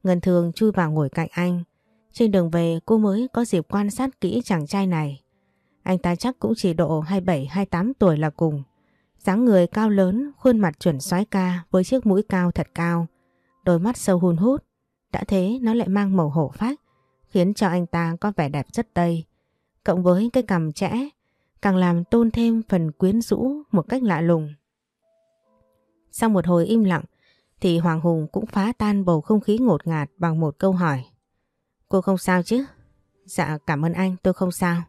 Ngân Thương chui vào ngồi cạnh anh. Trên đường về cô mới có dịp quan sát kỹ chàng trai này. Anh ta chắc cũng chỉ độ 27-28 tuổi là cùng. dáng người cao lớn, khuôn mặt chuẩn soái ca với chiếc mũi cao thật cao. Đôi mắt sâu hun hút. Đã thế nó lại mang màu hổ phách, khiến cho anh ta có vẻ đẹp rất tây. Cộng với cái cằm trẻ, càng làm tôn thêm phần quyến rũ một cách lạ lùng. Sau một hồi im lặng, thì Hoàng Hùng cũng phá tan bầu không khí ngột ngạt bằng một câu hỏi. Cô không sao chứ? Dạ cảm ơn anh, tôi không sao.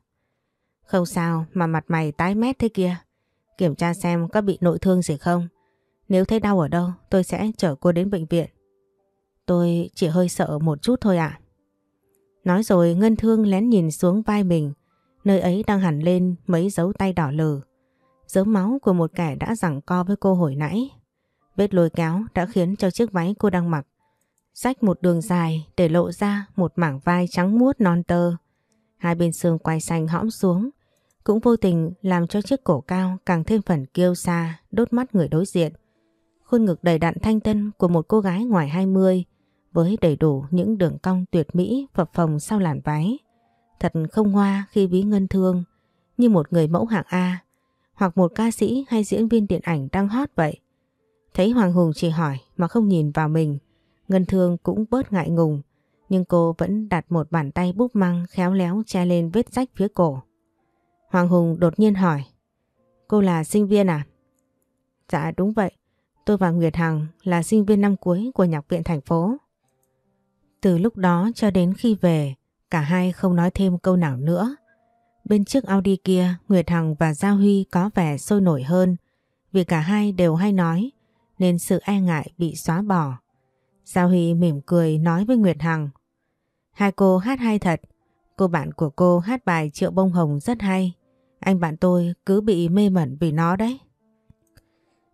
Không sao mà mặt mày tái mét thế kia. Kiểm tra xem có bị nội thương gì không. Nếu thấy đau ở đâu, tôi sẽ chở cô đến bệnh viện. Tôi chỉ hơi sợ một chút thôi ạ. Nói rồi Ngân Thương lén nhìn xuống vai mình Nơi ấy đang hẳn lên mấy dấu tay đỏ lừ. Dấu máu của một kẻ đã giằng co với cô hồi nãy. Vết lôi kéo đã khiến cho chiếc váy cô đang mặc rách một đường dài để lộ ra một mảng vai trắng muốt non tơ. Hai bên xương quai xanh hõm xuống, cũng vô tình làm cho chiếc cổ cao càng thêm phần kiêu xa, đốt mắt người đối diện. Khuôn ngực đầy đặn thanh tân của một cô gái ngoài 20 với đầy đủ những đường cong tuyệt mỹ phập phồng sau làn váy. Thật không hoa khi ví ngân thương như một người mẫu hạng A hoặc một ca sĩ hay diễn viên điện ảnh đang hot vậy. Thấy Hoàng Hùng chỉ hỏi mà không nhìn vào mình, Ngân Thương cũng bớt ngại ngùng, nhưng cô vẫn đặt một bàn tay búp măng khéo léo che lên vết rách phía cổ. Hoàng Hùng đột nhiên hỏi, cô là sinh viên à? Dạ đúng vậy, tôi và Nguyệt Hằng là sinh viên năm cuối của nhạc viện thành phố. Từ lúc đó cho đến khi về, cả hai không nói thêm câu nào nữa. Bên chiếc Audi kia, Nguyệt Hằng và Giao Huy có vẻ sôi nổi hơn vì cả hai đều hay nói nên sự e ngại bị xóa bỏ. Giao Huy mỉm cười nói với Nguyệt Hằng Hai cô hát hay thật, cô bạn của cô hát bài Triệu Bông Hồng rất hay. Anh bạn tôi cứ bị mê mẩn vì nó đấy.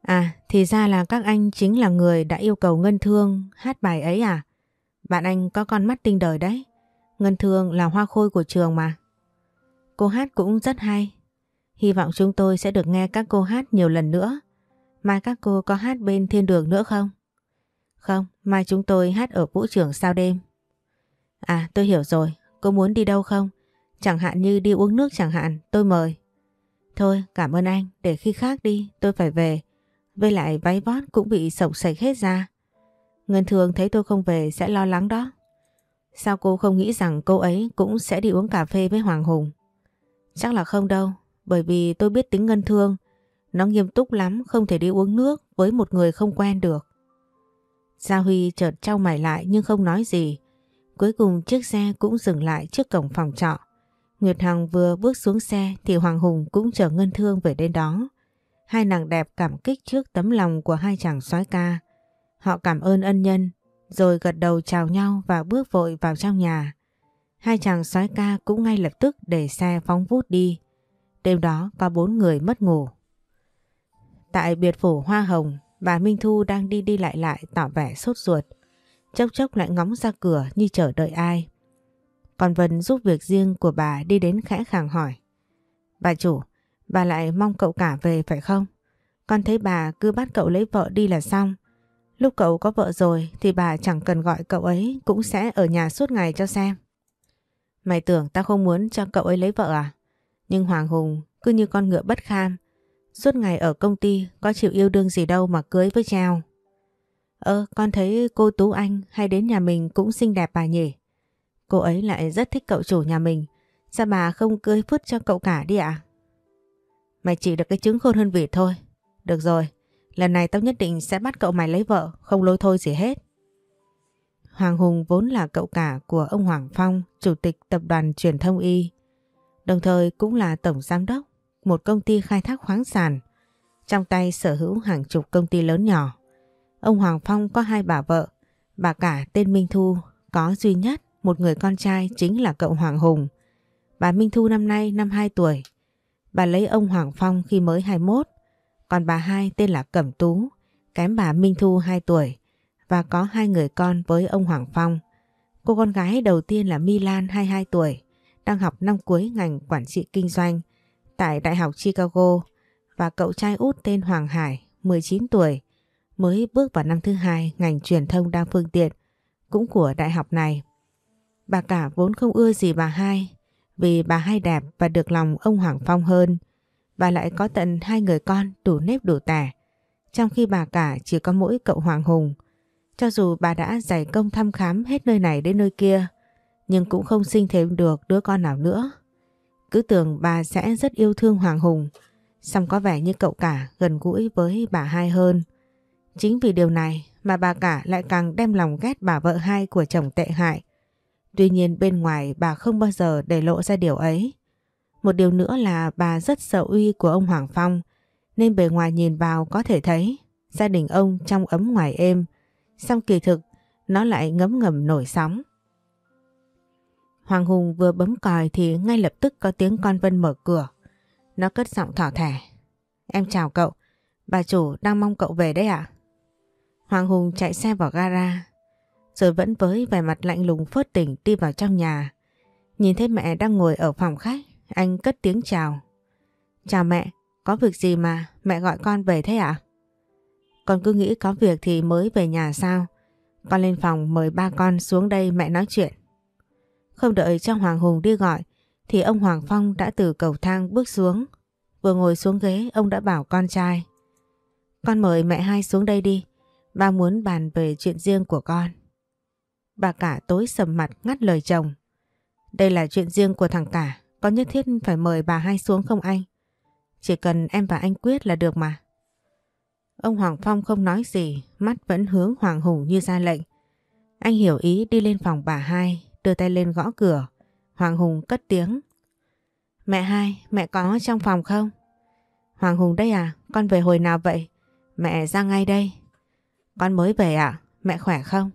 À, thì ra là các anh chính là người đã yêu cầu Ngân Thương hát bài ấy à? Bạn anh có con mắt tinh đời đấy. Ngân Thương là hoa khôi của trường mà. Cô hát cũng rất hay. Hy vọng chúng tôi sẽ được nghe các cô hát nhiều lần nữa. Mai các cô có hát bên thiên đường nữa không? Không, mai chúng tôi hát ở vũ trường sau đêm. À tôi hiểu rồi, cô muốn đi đâu không? Chẳng hạn như đi uống nước chẳng hạn, tôi mời. Thôi cảm ơn anh, để khi khác đi, tôi phải về. Với lại váy vót cũng bị sổng sạch hết ra. Ngân thường thấy tôi không về sẽ lo lắng đó. Sao cô không nghĩ rằng cô ấy cũng sẽ đi uống cà phê với Hoàng Hùng? Chắc là không đâu, bởi vì tôi biết tính Ngân Thương. Nó nghiêm túc lắm, không thể đi uống nước với một người không quen được. Gia Huy chợt trao mày lại nhưng không nói gì. Cuối cùng chiếc xe cũng dừng lại trước cổng phòng trọ. Nguyệt Hằng vừa bước xuống xe thì Hoàng Hùng cũng chở Ngân Thương về đến đó. Hai nàng đẹp cảm kích trước tấm lòng của hai chàng soái ca. Họ cảm ơn ân nhân, rồi gật đầu chào nhau và bước vội vào trong nhà. Hai chàng sói ca cũng ngay lập tức để xe phóng vút đi. Đêm đó có bốn người mất ngủ. Tại biệt phủ Hoa Hồng, bà Minh Thu đang đi đi lại lại tỏ vẻ sốt ruột. Chốc chốc lại ngóng ra cửa như chờ đợi ai. Còn Vân giúp việc riêng của bà đi đến khẽ khàng hỏi. Bà chủ, bà lại mong cậu cả về phải không? Con thấy bà cứ bắt cậu lấy vợ đi là xong. Lúc cậu có vợ rồi thì bà chẳng cần gọi cậu ấy cũng sẽ ở nhà suốt ngày cho xem. Mày tưởng tao không muốn cho cậu ấy lấy vợ à? Nhưng Hoàng Hùng cứ như con ngựa bất kham. Suốt ngày ở công ty có chịu yêu đương gì đâu mà cưới với treo. Ơ con thấy cô Tú Anh hay đến nhà mình cũng xinh đẹp bà nhỉ? Cô ấy lại rất thích cậu chủ nhà mình. Sao bà không cưới phứt cho cậu cả đi ạ? Mày chỉ được cái trứng khôn hơn vịt thôi. Được rồi, lần này tao nhất định sẽ bắt cậu mày lấy vợ, không lôi thôi gì hết. Hoàng Hùng vốn là cậu cả của ông Hoàng Phong, chủ tịch tập đoàn truyền thông y. Đồng thời cũng là tổng giám đốc một công ty khai thác khoáng sản. Trong tay sở hữu hàng chục công ty lớn nhỏ. Ông Hoàng Phong có hai bà vợ, bà cả tên Minh Thu, có duy nhất một người con trai chính là cậu Hoàng Hùng. Bà Minh Thu năm nay năm 2 tuổi. Bà lấy ông Hoàng Phong khi mới 21, còn bà hai tên là Cẩm Tú, kém bà Minh Thu 2 tuổi và có hai người con với ông Hoàng Phong. Cô con gái đầu tiên là Milan 22 tuổi, đang học năm cuối ngành quản trị kinh doanh tại Đại học Chicago và cậu trai út tên Hoàng Hải, 19 tuổi, mới bước vào năm thứ hai ngành truyền thông đa phương tiện, cũng của đại học này. Bà cả vốn không ưa gì bà hai, vì bà hai đẹp và được lòng ông Hoàng Phong hơn. Bà lại có tận hai người con đủ nếp đủ tẻ, trong khi bà cả chỉ có mỗi cậu Hoàng Hùng. Cho dù bà đã giải công thăm khám hết nơi này đến nơi kia, nhưng cũng không sinh thêm được đứa con nào nữa. Cứ tưởng bà sẽ rất yêu thương Hoàng Hùng, song có vẻ như cậu cả gần gũi với bà hai hơn. Chính vì điều này mà bà cả lại càng đem lòng ghét bà vợ hai của chồng tệ hại. Tuy nhiên bên ngoài bà không bao giờ để lộ ra điều ấy. Một điều nữa là bà rất sợ uy của ông Hoàng Phong, nên bề ngoài nhìn vào có thể thấy gia đình ông trong ấm ngoài êm, song kỳ thực nó lại ngấm ngầm nổi sóng. Hoàng Hùng vừa bấm còi thì ngay lập tức có tiếng con Vân mở cửa. Nó cất giọng thỏ thẻ. Em chào cậu, bà chủ đang mong cậu về đấy ạ. Hoàng Hùng chạy xe vào gara, rồi vẫn với vẻ mặt lạnh lùng phớt tỉnh đi vào trong nhà. Nhìn thấy mẹ đang ngồi ở phòng khách, anh cất tiếng chào. Chào mẹ, có việc gì mà mẹ gọi con về thế ạ? Con cứ nghĩ có việc thì mới về nhà sao? Con lên phòng mời ba con xuống đây mẹ nói chuyện. Không đợi cho Hoàng Hùng đi gọi thì ông Hoàng Phong đã từ cầu thang bước xuống. Vừa ngồi xuống ghế ông đã bảo con trai. Con mời mẹ hai xuống đây đi. Ba muốn bàn về chuyện riêng của con. Bà cả tối sầm mặt ngắt lời chồng. Đây là chuyện riêng của thằng cả. Có nhất thiết phải mời bà hai xuống không anh? Chỉ cần em và anh quyết là được mà. Ông Hoàng Phong không nói gì, mắt vẫn hướng Hoàng Hùng như ra lệnh. Anh hiểu ý đi lên phòng bà hai, đưa tay lên gõ cửa. Hoàng Hùng cất tiếng. Mẹ hai, mẹ có trong phòng không? Hoàng Hùng đây à, con về hồi nào vậy? Mẹ ra ngay đây. Con mới về à, mẹ khỏe không?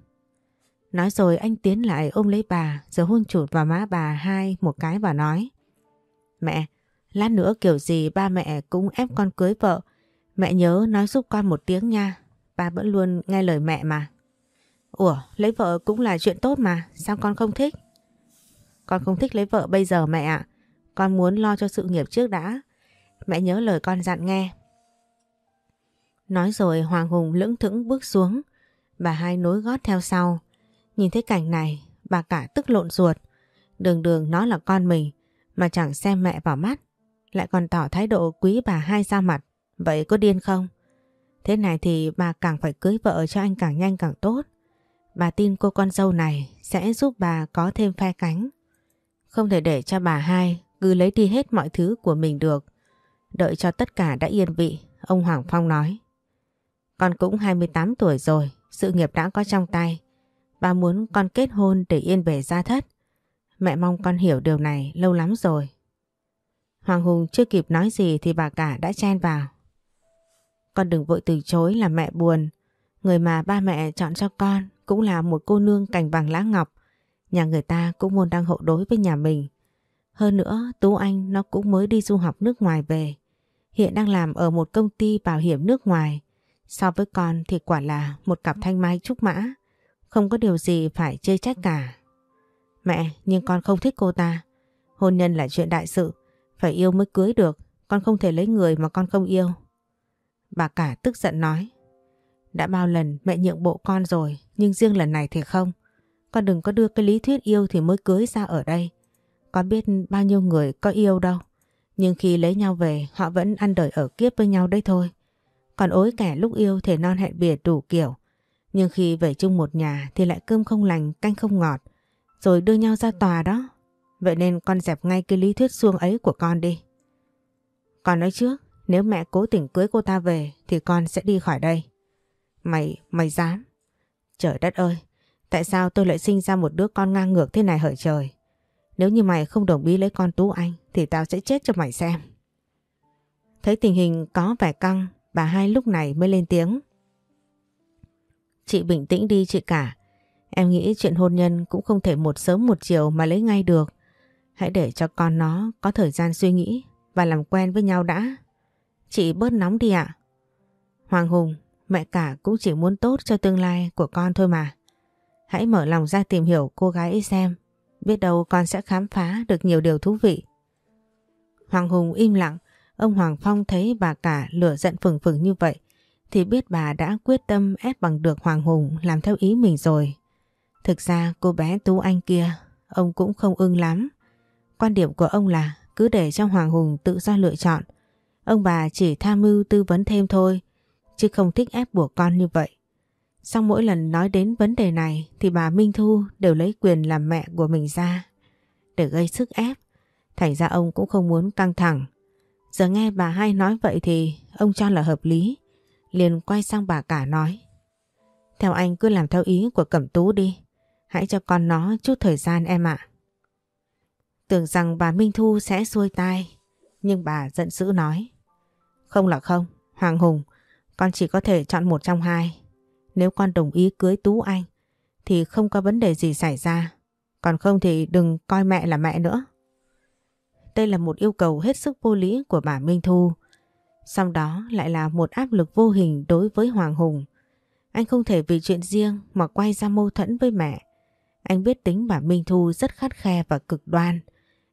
Nói rồi anh tiến lại ôm lấy bà rồi hôn chụt vào má bà hai một cái và nói. Mẹ, lát nữa kiểu gì ba mẹ cũng ép con cưới vợ. Mẹ nhớ nói giúp con một tiếng nha. Ba vẫn luôn nghe lời mẹ mà. Ủa, lấy vợ cũng là chuyện tốt mà, sao con không thích? Con không thích lấy vợ bây giờ mẹ ạ. Con muốn lo cho sự nghiệp trước đã. Mẹ nhớ lời con dặn nghe. Nói rồi Hoàng Hùng lững thững bước xuống. Bà hai nối gót theo sau. Nhìn thấy cảnh này, bà cả tức lộn ruột. Đường đường nó là con mình, mà chẳng xem mẹ vào mắt. Lại còn tỏ thái độ quý bà hai ra mặt. Vậy có điên không? Thế này thì bà càng phải cưới vợ cho anh càng nhanh càng tốt. Bà tin cô con dâu này sẽ giúp bà có thêm phe cánh. Không thể để cho bà hai cứ lấy đi hết mọi thứ của mình được. Đợi cho tất cả đã yên vị, ông Hoàng Phong nói. Con cũng 28 tuổi rồi, sự nghiệp đã có trong tay. Bà muốn con kết hôn để yên bề gia thất. Mẹ mong con hiểu điều này lâu lắm rồi. Hoàng Hùng chưa kịp nói gì thì bà cả đã chen vào. Con đừng vội từ chối là mẹ buồn. Người mà ba mẹ chọn cho con cũng là một cô nương cành vàng lá ngọc. Nhà người ta cũng muốn đang hậu đối với nhà mình. Hơn nữa, Tú Anh nó cũng mới đi du học nước ngoài về. Hiện đang làm ở một công ty bảo hiểm nước ngoài. So với con thì quả là một cặp thanh mai trúc mã. Không có điều gì phải chê trách cả. Mẹ, nhưng con không thích cô ta. Hôn nhân là chuyện đại sự. Phải yêu mới cưới được. Con không thể lấy người mà con không yêu. Bà cả tức giận nói. Đã bao lần mẹ nhượng bộ con rồi, nhưng riêng lần này thì không. Con đừng có đưa cái lý thuyết yêu thì mới cưới ra ở đây. Con biết bao nhiêu người có yêu đâu. Nhưng khi lấy nhau về họ vẫn ăn đời ở kiếp với nhau đấy thôi. Còn ối kẻ lúc yêu thể non hẹn biệt đủ kiểu. Nhưng khi về chung một nhà thì lại cơm không lành, canh không ngọt. Rồi đưa nhau ra tòa đó. Vậy nên con dẹp ngay cái lý thuyết xuông ấy của con đi. Con nói trước, nếu mẹ cố tình cưới cô ta về thì con sẽ đi khỏi đây. Mày, mày dám? Trời đất ơi, tại sao tôi lại sinh ra một đứa con ngang ngược thế này hỡi trời? Nếu như mày không đồng ý lấy con Tú Anh thì tao sẽ chết cho mày xem. Thấy tình hình có vẻ căng, bà hai lúc này mới lên tiếng. Chị bình tĩnh đi chị cả. Em nghĩ chuyện hôn nhân cũng không thể một sớm một chiều mà lấy ngay được. Hãy để cho con nó có thời gian suy nghĩ và làm quen với nhau đã. Chị bớt nóng đi ạ. Hoàng Hùng, mẹ cả cũng chỉ muốn tốt cho tương lai của con thôi mà. Hãy mở lòng ra tìm hiểu cô gái ấy xem. Biết đâu con sẽ khám phá được nhiều điều thú vị. Hoàng Hùng im lặng. Ông Hoàng Phong thấy bà cả lửa giận phừng phừng như vậy thì biết bà đã quyết tâm ép bằng được Hoàng Hùng làm theo ý mình rồi. Thực ra cô bé Tú Anh kia ông cũng không ưng lắm. Quan điểm của ông là cứ để cho Hoàng Hùng tự do lựa chọn. Ông bà chỉ tham mưu tư vấn thêm thôi, chứ không thích ép buộc con như vậy. Sau mỗi lần nói đến vấn đề này thì bà Minh Thu đều lấy quyền làm mẹ của mình ra để gây sức ép. Thành ra ông cũng không muốn căng thẳng. Giờ nghe bà hai nói vậy thì ông cho là hợp lý. Liền quay sang bà cả nói. Theo anh cứ làm theo ý của Cẩm Tú đi. Hãy cho con nó chút thời gian em ạ. Tưởng rằng bà Minh Thu sẽ xuôi tai. Nhưng bà giận dữ nói. Không là không. Hoàng Hùng, con chỉ có thể chọn một trong hai. Nếu con đồng ý cưới Tú Anh thì không có vấn đề gì xảy ra. Còn không thì đừng coi mẹ là mẹ nữa. Đây là một yêu cầu hết sức vô lý của bà Minh Thu sau đó lại là một áp lực vô hình đối với Hoàng Hùng. Anh không thể vì chuyện riêng mà quay ra mâu thuẫn với mẹ. Anh biết tính bà Minh Thu rất khắt khe và cực đoan.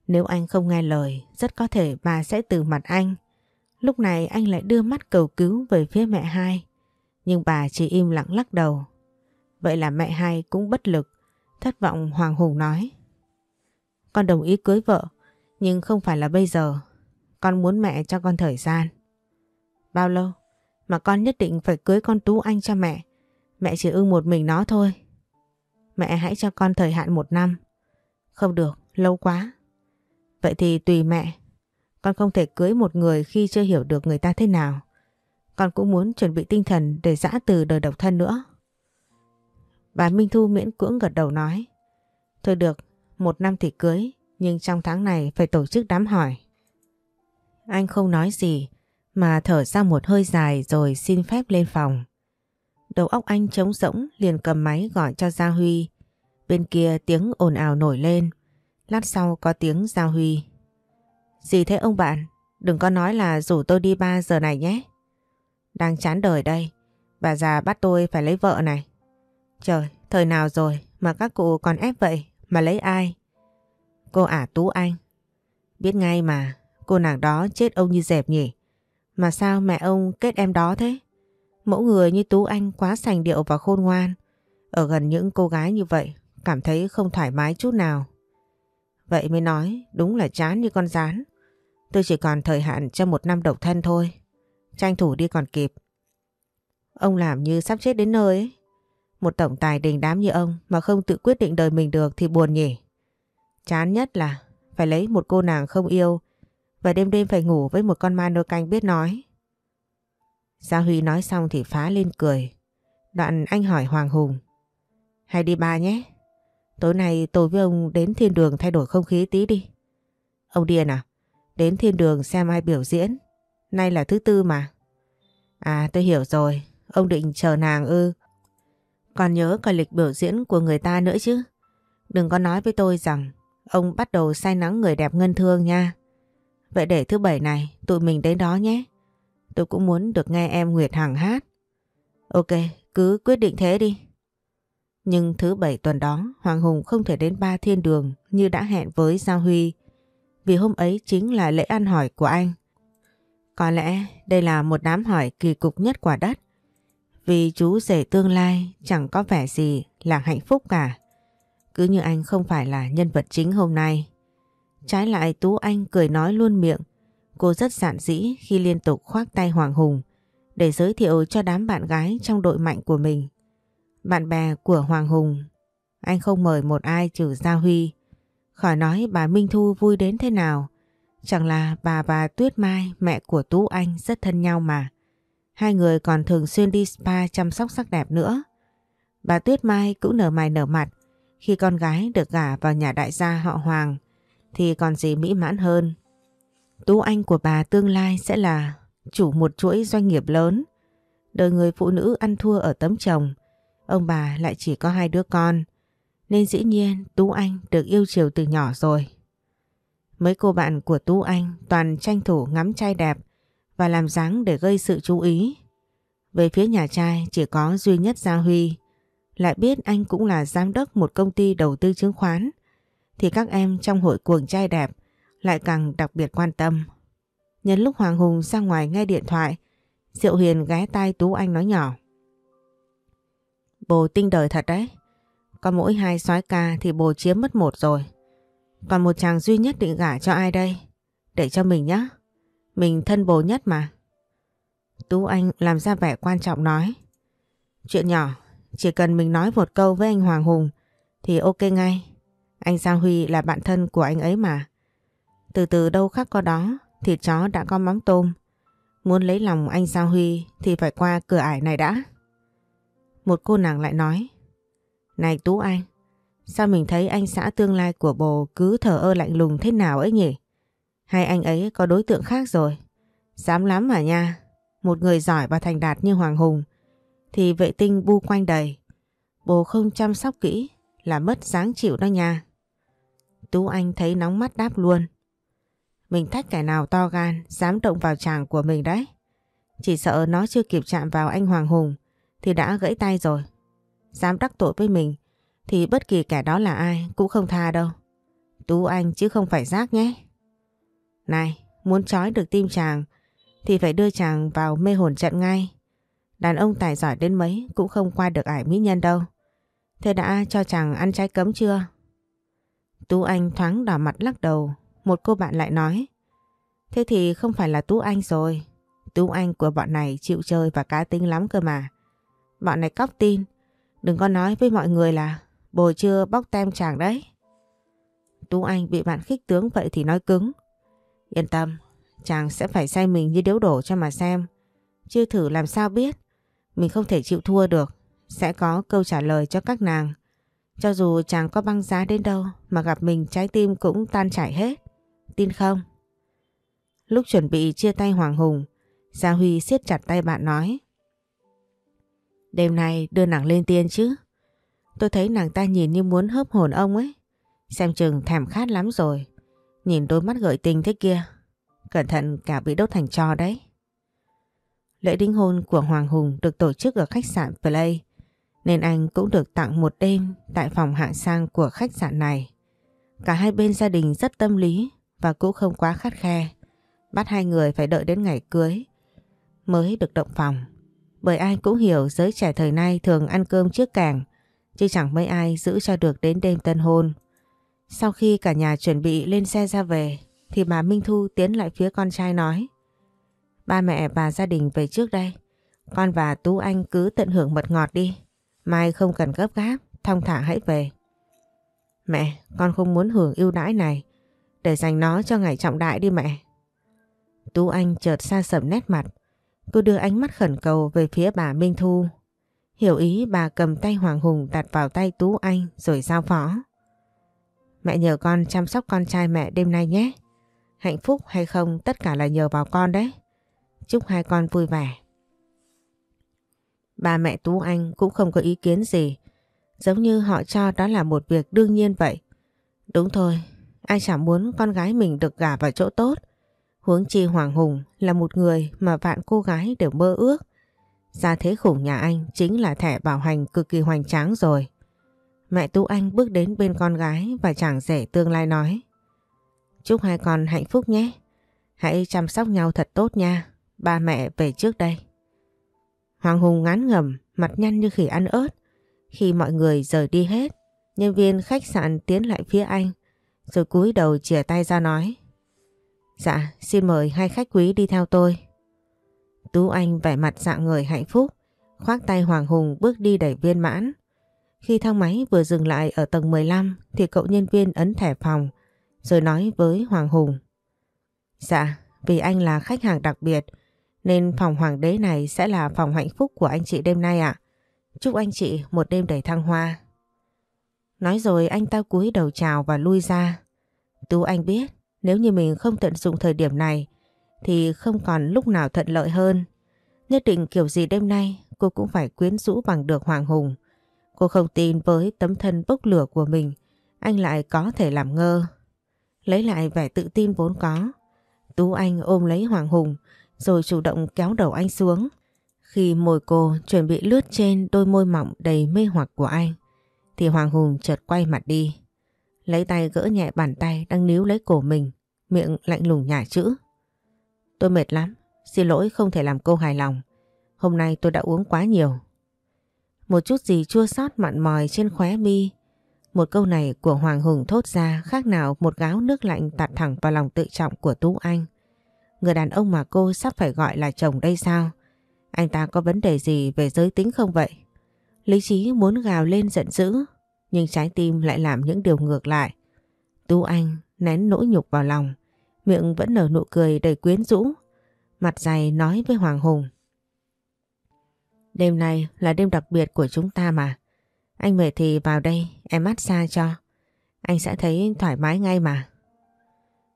Nếu anh không nghe lời, rất có thể bà sẽ từ mặt anh. Lúc này anh lại đưa mắt cầu cứu về phía mẹ hai. Nhưng bà chỉ im lặng lắc đầu. Vậy là mẹ hai cũng bất lực. Thất vọng Hoàng Hùng nói. Con đồng ý cưới vợ, nhưng không phải là bây giờ. Con muốn mẹ cho con thời gian. Bao lâu? Mà con nhất định phải cưới con Tú Anh cho mẹ. Mẹ chỉ ưng một mình nó thôi. Mẹ hãy cho con thời hạn một năm. Không được, lâu quá. Vậy thì tùy mẹ. Con không thể cưới một người khi chưa hiểu được người ta thế nào. Con cũng muốn chuẩn bị tinh thần để giã từ đời độc thân nữa. Bà Minh Thu miễn cưỡng gật đầu nói. Thôi được, một năm thì cưới, nhưng trong tháng này phải tổ chức đám hỏi. Anh không nói gì, mà thở ra một hơi dài rồi xin phép lên phòng. Đầu óc anh trống rỗng liền cầm máy gọi cho Gia Huy. Bên kia tiếng ồn ào nổi lên. Lát sau có tiếng Gia Huy. Gì thế ông bạn? Đừng có nói là rủ tôi đi 3 giờ này nhé. Đang chán đời đây. Bà già bắt tôi phải lấy vợ này. Trời, thời nào rồi mà các cụ còn ép vậy mà lấy ai? Cô ả Tú Anh. Biết ngay mà, cô nàng đó chết ông như dẹp nhỉ. Mà sao mẹ ông kết em đó thế? Mẫu người như Tú Anh quá sành điệu và khôn ngoan. Ở gần những cô gái như vậy, cảm thấy không thoải mái chút nào. Vậy mới nói, đúng là chán như con rán. Tôi chỉ còn thời hạn cho một năm độc thân thôi. Tranh thủ đi còn kịp. Ông làm như sắp chết đến nơi ấy. Một tổng tài đình đám như ông mà không tự quyết định đời mình được thì buồn nhỉ. Chán nhất là phải lấy một cô nàng không yêu và đêm đêm phải ngủ với một con ma nô canh biết nói. Gia Huy nói xong thì phá lên cười. Đoạn anh hỏi Hoàng Hùng. Hay đi ba nhé. Tối nay tôi với ông đến thiên đường thay đổi không khí tí đi. Ông điên à? Đến thiên đường xem ai biểu diễn. Nay là thứ tư mà. À tôi hiểu rồi. Ông định chờ nàng ư. Còn nhớ cả lịch biểu diễn của người ta nữa chứ. Đừng có nói với tôi rằng ông bắt đầu say nắng người đẹp ngân thương nha. Vậy để thứ bảy này tụi mình đến đó nhé. Tôi cũng muốn được nghe em Nguyệt Hằng hát. Ok, cứ quyết định thế đi. Nhưng thứ bảy tuần đó Hoàng Hùng không thể đến ba thiên đường như đã hẹn với Giao Huy. Vì hôm ấy chính là lễ ăn hỏi của anh. Có lẽ đây là một đám hỏi kỳ cục nhất quả đất. Vì chú rể tương lai chẳng có vẻ gì là hạnh phúc cả. Cứ như anh không phải là nhân vật chính hôm nay. Trái lại Tú Anh cười nói luôn miệng. Cô rất giản dĩ khi liên tục khoác tay Hoàng Hùng để giới thiệu cho đám bạn gái trong đội mạnh của mình. Bạn bè của Hoàng Hùng, anh không mời một ai trừ Gia Huy. Khỏi nói bà Minh Thu vui đến thế nào. Chẳng là bà và Tuyết Mai, mẹ của Tú Anh rất thân nhau mà. Hai người còn thường xuyên đi spa chăm sóc sắc đẹp nữa. Bà Tuyết Mai cũng nở mày nở mặt khi con gái được gả vào nhà đại gia họ Hoàng thì còn gì mỹ mãn hơn. Tú Anh của bà tương lai sẽ là chủ một chuỗi doanh nghiệp lớn. Đời người phụ nữ ăn thua ở tấm chồng, ông bà lại chỉ có hai đứa con. Nên dĩ nhiên Tú Anh được yêu chiều từ nhỏ rồi. Mấy cô bạn của Tú Anh toàn tranh thủ ngắm trai đẹp và làm dáng để gây sự chú ý. Về phía nhà trai chỉ có duy nhất Gia Huy, lại biết anh cũng là giám đốc một công ty đầu tư chứng khoán, thì các em trong hội cuồng trai đẹp lại càng đặc biệt quan tâm. Nhân lúc Hoàng Hùng ra ngoài nghe điện thoại, Diệu Hiền ghé tai Tú Anh nói nhỏ. Bồ tinh đời thật đấy, có mỗi hai soái ca thì bồ chiếm mất một rồi. Còn một chàng duy nhất định gả cho ai đây? Để cho mình nhé. Mình thân bồ nhất mà. Tú Anh làm ra vẻ quan trọng nói. Chuyện nhỏ, chỉ cần mình nói một câu với anh Hoàng Hùng thì ok ngay. Anh Giang Huy là bạn thân của anh ấy mà. Từ từ đâu khác có đó, thịt chó đã có mắm tôm. Muốn lấy lòng anh Giang Huy thì phải qua cửa ải này đã. Một cô nàng lại nói. Này Tú Anh, sao mình thấy anh xã tương lai của bồ cứ thở ơ lạnh lùng thế nào ấy nhỉ? Hay anh ấy có đối tượng khác rồi? Dám lắm mà nha. Một người giỏi và thành đạt như Hoàng Hùng thì vệ tinh bu quanh đầy. Bồ không chăm sóc kỹ là mất dáng chịu đó nha. Tú Anh thấy nóng mắt đáp luôn. Mình thách kẻ nào to gan, dám động vào chàng của mình đấy. Chỉ sợ nó chưa kịp chạm vào anh Hoàng Hùng thì đã gãy tay rồi. Dám đắc tội với mình thì bất kỳ kẻ đó là ai cũng không tha đâu. Tú Anh chứ không phải rác nhé. Này, muốn trói được tim chàng thì phải đưa chàng vào mê hồn trận ngay. Đàn ông tài giỏi đến mấy cũng không qua được ải mỹ nhân đâu. Thế đã cho chàng ăn trái cấm chưa? Tú Anh thoáng đỏ mặt lắc đầu, một cô bạn lại nói. Thế thì không phải là Tú Anh rồi. Tú Anh của bọn này chịu chơi và cá tính lắm cơ mà. Bọn này cóc tin, đừng có nói với mọi người là bồ chưa bóc tem chàng đấy. Tú Anh bị bạn khích tướng vậy thì nói cứng. Yên tâm, chàng sẽ phải say mình như điếu đổ cho mà xem. Chưa thử làm sao biết, mình không thể chịu thua được. Sẽ có câu trả lời cho các nàng. Cho dù chàng có băng giá đến đâu mà gặp mình trái tim cũng tan chảy hết. Tin không? Lúc chuẩn bị chia tay Hoàng Hùng, Gia Huy siết chặt tay bạn nói. Đêm nay đưa nàng lên tiên chứ. Tôi thấy nàng ta nhìn như muốn hớp hồn ông ấy. Xem chừng thèm khát lắm rồi. Nhìn đôi mắt gợi tình thế kia. Cẩn thận cả bị đốt thành trò đấy. Lễ đính hôn của Hoàng Hùng được tổ chức ở khách sạn Play. Nên anh cũng được tặng một đêm tại phòng hạng sang của khách sạn này. Cả hai bên gia đình rất tâm lý và cũng không quá khắt khe. Bắt hai người phải đợi đến ngày cưới mới được động phòng. Bởi ai cũng hiểu giới trẻ thời nay thường ăn cơm trước càng, chứ chẳng mấy ai giữ cho được đến đêm tân hôn. Sau khi cả nhà chuẩn bị lên xe ra về, thì bà Minh Thu tiến lại phía con trai nói. Ba mẹ và gia đình về trước đây, con và Tú Anh cứ tận hưởng mật ngọt đi. Mai không cần gấp gáp, thong thả hãy về. Mẹ, con không muốn hưởng ưu đãi này, để dành nó cho ngày trọng đại đi mẹ. Tú Anh chợt xa sầm nét mặt, Cô đưa ánh mắt khẩn cầu về phía bà Minh Thu. Hiểu ý bà cầm tay Hoàng Hùng đặt vào tay Tú Anh rồi giao phó. Mẹ nhờ con chăm sóc con trai mẹ đêm nay nhé. Hạnh phúc hay không tất cả là nhờ vào con đấy. Chúc hai con vui vẻ. Bà mẹ Tú Anh cũng không có ý kiến gì. Giống như họ cho đó là một việc đương nhiên vậy. Đúng thôi, ai chẳng muốn con gái mình được gả vào chỗ tốt. Huống chi Hoàng Hùng là một người mà vạn cô gái đều mơ ước. Gia thế khủng nhà anh chính là thẻ bảo hành cực kỳ hoành tráng rồi. Mẹ Tú Anh bước đến bên con gái và chẳng rể tương lai nói. Chúc hai con hạnh phúc nhé. Hãy chăm sóc nhau thật tốt nha. Ba mẹ về trước đây. Hoàng Hùng ngán ngẩm, mặt nhăn như khỉ ăn ớt. Khi mọi người rời đi hết, nhân viên khách sạn tiến lại phía anh, rồi cúi đầu chìa tay ra nói. Dạ, xin mời hai khách quý đi theo tôi. Tú Anh vẻ mặt dạng người hạnh phúc, khoác tay Hoàng Hùng bước đi đẩy viên mãn. Khi thang máy vừa dừng lại ở tầng 15 thì cậu nhân viên ấn thẻ phòng rồi nói với Hoàng Hùng. Dạ, vì anh là khách hàng đặc biệt nên phòng hoàng đế này sẽ là phòng hạnh phúc của anh chị đêm nay ạ. Chúc anh chị một đêm đầy thăng hoa. Nói rồi anh ta cúi đầu chào và lui ra. Tú Anh biết, nếu như mình không tận dụng thời điểm này, thì không còn lúc nào thuận lợi hơn. Nhất định kiểu gì đêm nay, cô cũng phải quyến rũ bằng được Hoàng Hùng. Cô không tin với tấm thân bốc lửa của mình, anh lại có thể làm ngơ. Lấy lại vẻ tự tin vốn có. Tú Anh ôm lấy Hoàng Hùng rồi chủ động kéo đầu anh xuống. Khi môi cô chuẩn bị lướt trên đôi môi mỏng đầy mê hoặc của anh thì Hoàng Hùng chợt quay mặt đi. Lấy tay gỡ nhẹ bàn tay đang níu lấy cổ mình, miệng lạnh lùng nhả chữ. Tôi mệt lắm, xin lỗi không thể làm cô hài lòng. Hôm nay tôi đã uống quá nhiều. Một chút gì chua xót mặn mòi trên khóe mi. Một câu này của Hoàng Hùng thốt ra khác nào một gáo nước lạnh tạt thẳng vào lòng tự trọng của Tú Anh. Người đàn ông mà cô sắp phải gọi là chồng đây sao? Anh ta có vấn đề gì về giới tính không vậy? Lý trí muốn gào lên giận dữ nhưng trái tim lại làm những điều ngược lại. Tú Anh nén nỗi nhục vào lòng, miệng vẫn nở nụ cười đầy quyến rũ, mặt dày nói với Hoàng Hùng. Đêm nay là đêm đặc biệt của chúng ta mà. Anh mệt thì vào đây em massage cho. Anh sẽ thấy thoải mái ngay mà.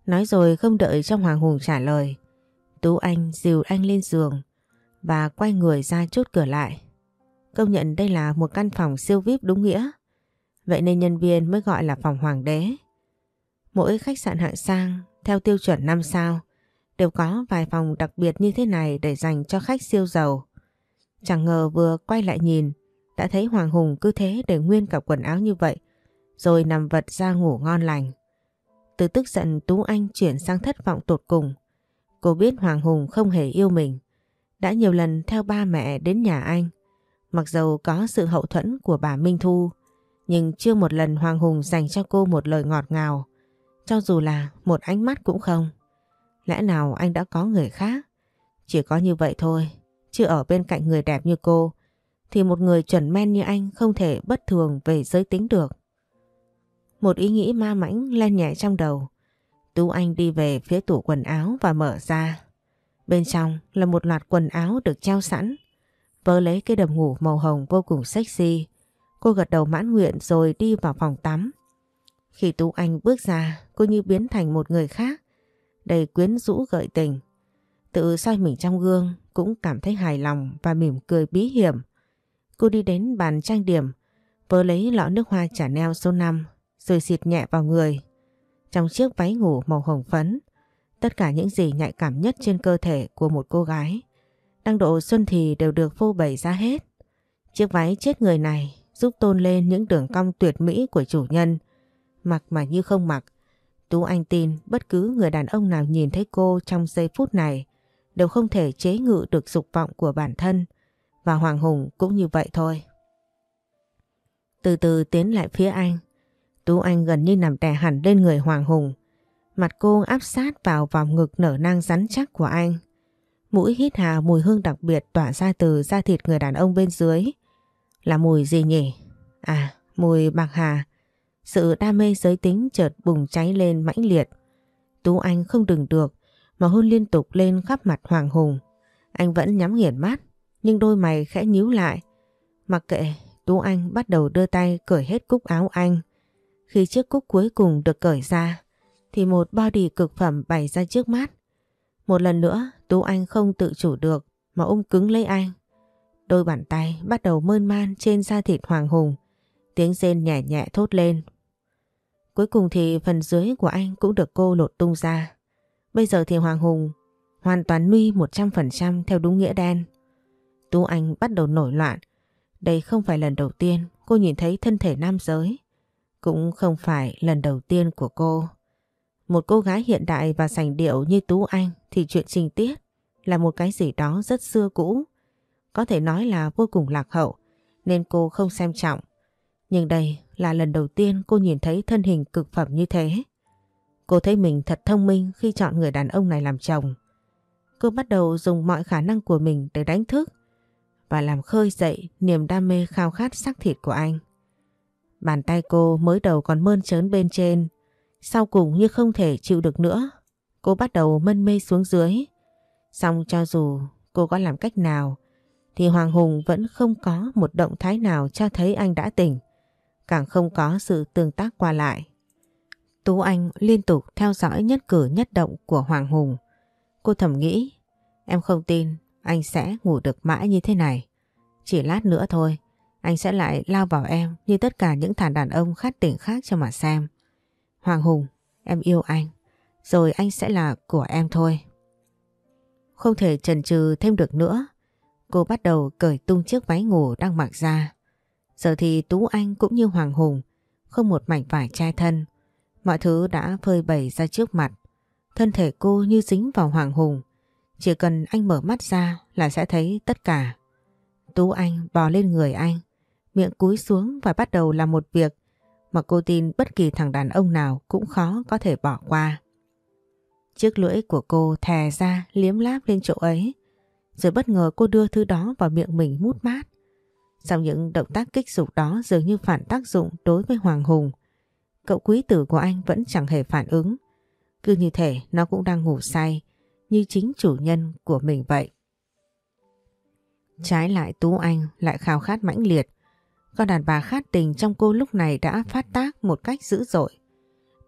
Nói rồi không đợi trong Hoàng Hùng trả lời. Tú Anh dìu anh lên giường và quay người ra chốt cửa lại. Công nhận đây là một căn phòng siêu vip đúng nghĩa. Vậy nên nhân viên mới gọi là phòng hoàng đế. Mỗi khách sạn hạng sang, theo tiêu chuẩn 5 sao, đều có vài phòng đặc biệt như thế này để dành cho khách siêu giàu. Chẳng ngờ vừa quay lại nhìn, đã thấy Hoàng Hùng cứ thế để nguyên cả quần áo như vậy, rồi nằm vật ra ngủ ngon lành. Từ tức giận Tú Anh chuyển sang thất vọng tột cùng. Cô biết Hoàng Hùng không hề yêu mình. Đã nhiều lần theo ba mẹ đến nhà anh. Mặc dầu có sự hậu thuẫn của bà Minh Thu, nhưng chưa một lần Hoàng Hùng dành cho cô một lời ngọt ngào, cho dù là một ánh mắt cũng không. Lẽ nào anh đã có người khác? Chỉ có như vậy thôi, chứ ở bên cạnh người đẹp như cô, thì một người chuẩn men như anh không thể bất thường về giới tính được. Một ý nghĩ ma mãnh len nhẹ trong đầu. Tú Anh đi về phía tủ quần áo và mở ra. Bên trong là một loạt quần áo được treo sẵn. Vớ lấy cái đầm ngủ màu hồng vô cùng sexy. Cô gật đầu mãn nguyện rồi đi vào phòng tắm. Khi Tú Anh bước ra, cô như biến thành một người khác, đầy quyến rũ gợi tình. Tự soi mình trong gương cũng cảm thấy hài lòng và mỉm cười bí hiểm. Cô đi đến bàn trang điểm, vớ lấy lọ nước hoa Chanel số 5 rồi xịt nhẹ vào người. Trong chiếc váy ngủ màu hồng phấn, tất cả những gì nhạy cảm nhất trên cơ thể của một cô gái đang độ xuân thì đều được phô bày ra hết. Chiếc váy chết người này giúp tôn lên những đường cong tuyệt mỹ của chủ nhân. Mặc mà như không mặc, Tú Anh tin bất cứ người đàn ông nào nhìn thấy cô trong giây phút này đều không thể chế ngự được dục vọng của bản thân và Hoàng Hùng cũng như vậy thôi. Từ từ tiến lại phía anh, Tú Anh gần như nằm đè hẳn lên người Hoàng Hùng. Mặt cô áp sát vào vòng ngực nở nang rắn chắc của anh. Mũi hít hà mùi hương đặc biệt tỏa ra từ da thịt người đàn ông bên dưới. Là mùi gì nhỉ? À, mùi bạc hà. Sự đam mê giới tính chợt bùng cháy lên mãnh liệt. Tú Anh không đừng được mà hôn liên tục lên khắp mặt Hoàng Hùng. Anh vẫn nhắm nghiền mắt nhưng đôi mày khẽ nhíu lại. Mặc kệ, Tú Anh bắt đầu đưa tay cởi hết cúc áo anh khi chiếc cúc cuối cùng được cởi ra, thì một body cực phẩm bày ra trước mắt. Một lần nữa, Tú Anh không tự chủ được mà ôm cứng lấy anh. Đôi bàn tay bắt đầu mơn man trên da thịt Hoàng Hùng. Tiếng rên nhẹ nhẹ thốt lên. Cuối cùng thì phần dưới của anh cũng được cô lột tung ra. Bây giờ thì Hoàng Hùng hoàn toàn nuôi 100% theo đúng nghĩa đen. Tú Anh bắt đầu nổi loạn. Đây không phải lần đầu tiên cô nhìn thấy thân thể nam giới. Cũng không phải lần đầu tiên của cô. Một cô gái hiện đại và sành điệu như Tú Anh thì chuyện trình tiết là một cái gì đó rất xưa cũ. Có thể nói là vô cùng lạc hậu, nên cô không xem trọng. Nhưng đây là lần đầu tiên cô nhìn thấy thân hình cực phẩm như thế. Cô thấy mình thật thông minh khi chọn người đàn ông này làm chồng. Cô bắt đầu dùng mọi khả năng của mình để đánh thức và làm khơi dậy niềm đam mê khao khát sắc thịt của anh. Bàn tay cô mới đầu còn mơn trớn bên trên, sau cùng như không thể chịu được nữa. Cô bắt đầu mân mê xuống dưới. Xong cho dù cô có làm cách nào, thì Hoàng Hùng vẫn không có một động thái nào cho thấy anh đã tỉnh, càng không có sự tương tác qua lại. Tú Anh liên tục theo dõi nhất cử nhất động của Hoàng Hùng. Cô thầm nghĩ, em không tin anh sẽ ngủ được mãi như thế này. Chỉ lát nữa thôi, anh sẽ lại lao vào em như tất cả những thằng đàn ông khát tỉnh khác cho mà xem. Hoàng Hùng, em yêu anh, rồi anh sẽ là của em thôi. Không thể chần chừ thêm được nữa, cô bắt đầu cởi tung chiếc váy ngủ đang mặc ra. Giờ thì Tú Anh cũng như Hoàng Hùng, không một mảnh vải che thân. Mọi thứ đã phơi bày ra trước mặt. Thân thể cô như dính vào Hoàng Hùng. Chỉ cần anh mở mắt ra là sẽ thấy tất cả. Tú Anh bò lên người anh, miệng cúi xuống và bắt đầu làm một việc mà cô tin bất kỳ thằng đàn ông nào cũng khó có thể bỏ qua. Chiếc lưỡi của cô thè ra liếm láp lên chỗ ấy, rồi bất ngờ cô đưa thứ đó vào miệng mình mút mát. Sau những động tác kích dục đó dường như phản tác dụng đối với Hoàng Hùng. Cậu quý tử của anh vẫn chẳng hề phản ứng. Cứ như thể nó cũng đang ngủ say, như chính chủ nhân của mình vậy. Trái lại Tú Anh lại khao khát mãnh liệt, con đàn bà khát tình trong cô lúc này đã phát tác một cách dữ dội.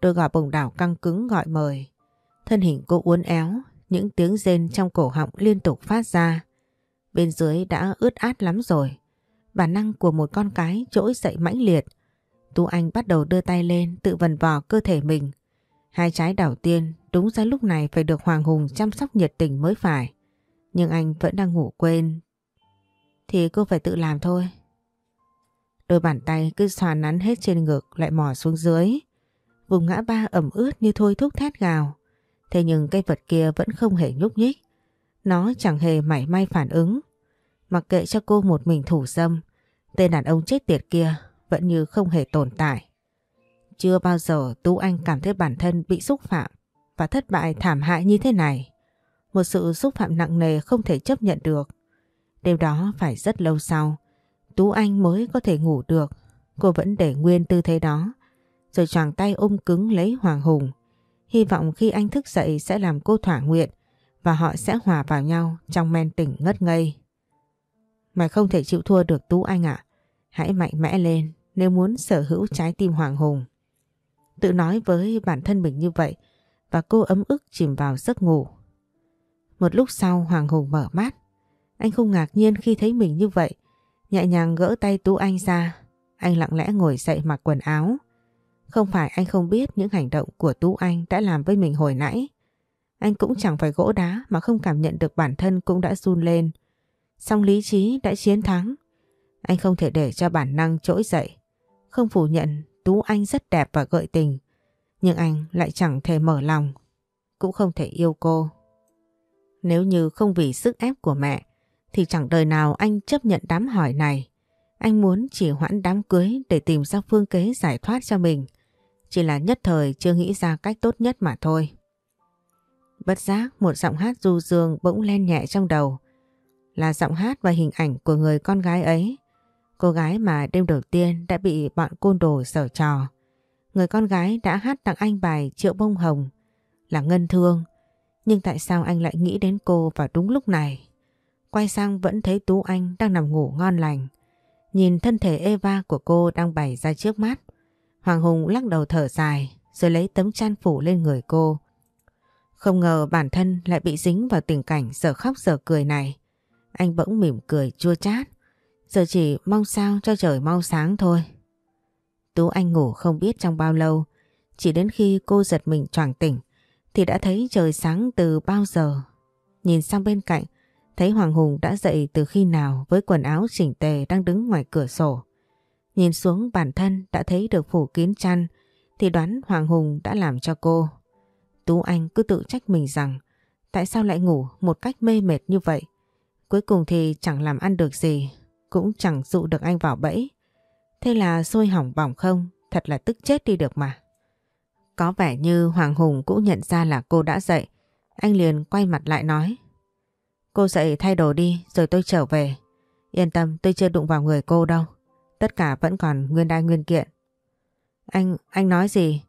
Đôi gò bồng đảo căng cứng gọi mời. Thân hình cô uốn éo, những tiếng rên trong cổ họng liên tục phát ra. Bên dưới đã ướt át lắm rồi. Bản năng của một con cái trỗi dậy mãnh liệt. Tú Anh bắt đầu đưa tay lên tự vần vò cơ thể mình. Hai trái đảo tiên đúng ra lúc này phải được Hoàng Hùng chăm sóc nhiệt tình mới phải. Nhưng anh vẫn đang ngủ quên. Thì cô phải tự làm thôi. Đôi bàn tay cứ xoa nắn hết trên ngực lại mò xuống dưới. Vùng ngã ba ẩm ướt như thôi thúc thét gào. Thế nhưng cây vật kia vẫn không hề nhúc nhích. Nó chẳng hề mảy may phản ứng. Mặc kệ cho cô một mình thủ dâm, tên đàn ông chết tiệt kia vẫn như không hề tồn tại. Chưa bao giờ Tú Anh cảm thấy bản thân bị xúc phạm và thất bại thảm hại như thế này. Một sự xúc phạm nặng nề không thể chấp nhận được. Đêm đó phải rất lâu sau, Tú Anh mới có thể ngủ được. Cô vẫn để nguyên tư thế đó, rồi choàng tay ôm cứng lấy Hoàng Hùng. Hy vọng khi anh thức dậy sẽ làm cô thỏa nguyện và họ sẽ hòa vào nhau trong men tỉnh ngất ngây. Mày không thể chịu thua được Tú Anh ạ. Hãy mạnh mẽ lên nếu muốn sở hữu trái tim Hoàng Hùng. Tự nói với bản thân mình như vậy và cô ấm ức chìm vào giấc ngủ. Một lúc sau Hoàng Hùng mở mắt. Anh không ngạc nhiên khi thấy mình như vậy. Nhẹ nhàng gỡ tay Tú Anh ra. Anh lặng lẽ ngồi dậy mặc quần áo. Không phải anh không biết những hành động của Tú Anh đã làm với mình hồi nãy. Anh cũng chẳng phải gỗ đá mà không cảm nhận được bản thân cũng đã run lên. Song lý trí đã chiến thắng. Anh không thể để cho bản năng trỗi dậy. Không phủ nhận Tú Anh rất đẹp và gợi tình. Nhưng anh lại chẳng thể mở lòng. Cũng không thể yêu cô. Nếu như không vì sức ép của mẹ thì chẳng đời nào anh chấp nhận đám hỏi này. Anh muốn chỉ hoãn đám cưới để tìm ra phương kế giải thoát cho mình. Chỉ là nhất thời chưa nghĩ ra cách tốt nhất mà thôi. Bất giác, một giọng hát du dương bỗng len nhẹ trong đầu. Là giọng hát và hình ảnh của người con gái ấy. Cô gái mà đêm đầu tiên đã bị bọn côn đồ sở trò. Người con gái đã hát tặng anh bài Triệu Bông Hồng là Ngân Thương. Nhưng tại sao anh lại nghĩ đến cô vào đúng lúc này? Quay sang vẫn thấy Tú Anh đang nằm ngủ ngon lành. Nhìn thân thể Eva của cô đang bày ra trước mắt. Hoàng Hùng lắc đầu thở dài rồi lấy tấm chăn phủ lên người cô. Không ngờ bản thân lại bị dính vào tình cảnh giờ khóc giờ cười này. Anh bỗng mỉm cười chua chát. Giờ chỉ mong sao cho trời mau sáng thôi. Tú Anh ngủ không biết trong bao lâu. Chỉ đến khi cô giật mình choàng tỉnh thì đã thấy trời sáng từ bao giờ. Nhìn sang bên cạnh thấy Hoàng Hùng đã dậy từ khi nào với quần áo chỉnh tề đang đứng ngoài cửa sổ. Nhìn xuống bản thân đã thấy được phủ kín chăn thì đoán Hoàng Hùng đã làm cho cô. Tú Anh cứ tự trách mình rằng tại sao lại ngủ một cách mê mệt như vậy. Cuối cùng thì chẳng làm ăn được gì, cũng chẳng dụ được anh vào bẫy. Thế là sôi hỏng bỏng không, thật là tức chết đi được mà. Có vẻ như Hoàng Hùng cũng nhận ra là cô đã dậy. Anh liền quay mặt lại nói. Cô dậy thay đồ đi rồi tôi trở về. Yên tâm tôi chưa đụng vào người cô đâu. Tất cả vẫn còn nguyên đai nguyên kiện. Anh, anh nói gì?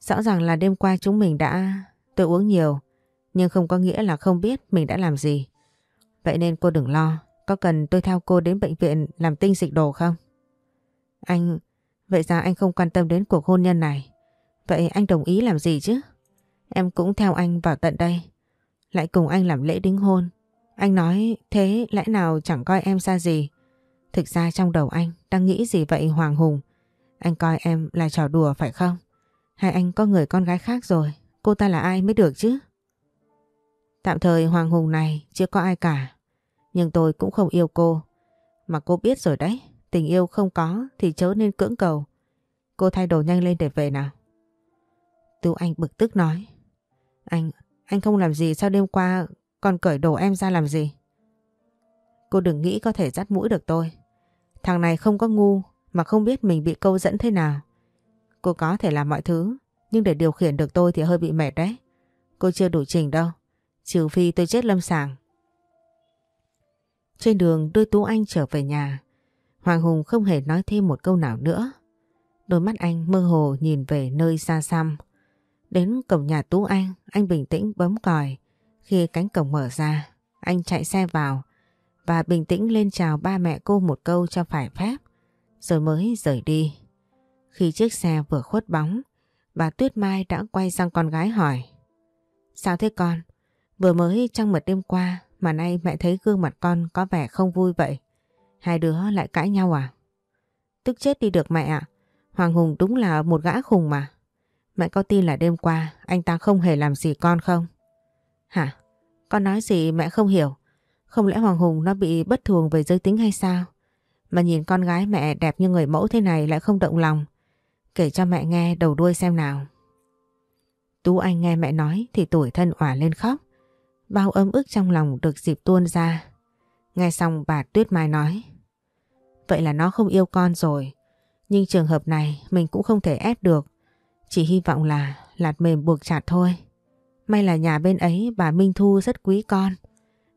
Rõ ràng là đêm qua chúng mình đã... Tôi uống nhiều, nhưng không có nghĩa là không biết mình đã làm gì. Vậy nên cô đừng lo, có cần tôi theo cô đến bệnh viện làm tinh dịch đồ không? Anh, vậy ra anh không quan tâm đến cuộc hôn nhân này. Vậy anh đồng ý làm gì chứ? Em cũng theo anh vào tận đây. Lại cùng anh làm lễ đính hôn. Anh nói thế lẽ nào chẳng coi em ra gì. Thực ra trong đầu anh đang nghĩ gì vậy Hoàng Hùng? Anh coi em là trò đùa phải không? Hay anh có người con gái khác rồi? Cô ta là ai mới được chứ? Tạm thời Hoàng Hùng này chưa có ai cả. Nhưng tôi cũng không yêu cô. Mà cô biết rồi đấy. Tình yêu không có thì chớ nên cưỡng cầu. Cô thay đồ nhanh lên để về nào. Tú Anh bực tức nói. Anh, anh không làm gì sao đêm qua còn cởi đồ em ra làm gì? Cô đừng nghĩ có thể dắt mũi được tôi. Thằng này không có ngu mà không biết mình bị câu dẫn thế nào. Cô có thể làm mọi thứ nhưng để điều khiển được tôi thì hơi bị mệt đấy. Cô chưa đủ trình đâu. Trừ phi tôi chết lâm sàng. Trên đường đưa Tú Anh trở về nhà. Hoàng Hùng không hề nói thêm một câu nào nữa. Đôi mắt anh mơ hồ nhìn về nơi xa xăm. Đến cổng nhà Tú Anh, anh bình tĩnh bấm còi. Khi cánh cổng mở ra, anh chạy xe vào và bình tĩnh lên chào ba mẹ cô một câu cho phải phép, rồi mới rời đi. Khi chiếc xe vừa khuất bóng, bà Tuyết Mai đã quay sang con gái hỏi. Sao thế con? Vừa mới trăng mật đêm qua mà nay mẹ thấy gương mặt con có vẻ không vui vậy. Hai đứa lại cãi nhau à? Tức chết đi được mẹ ạ. Hoàng Hùng đúng là một gã khùng mà. Mẹ có tin là đêm qua anh ta không hề làm gì con không? Hả? Con nói gì mẹ không hiểu? Không lẽ Hoàng Hùng nó bị bất thường về giới tính hay sao? Mà nhìn con gái mẹ đẹp như người mẫu thế này lại không động lòng. Kể cho mẹ nghe đầu đuôi xem nào. Tú Anh nghe mẹ nói thì tuổi thân òa lên khóc. Bao ấm ức trong lòng được dịp tuôn ra. Nghe xong bà Tuyết Mai nói. Vậy là nó không yêu con rồi. Nhưng trường hợp này mình cũng không thể ép được. Chỉ hy vọng là lạt mềm buộc chặt thôi. May là nhà bên ấy bà Minh Thu rất quý con.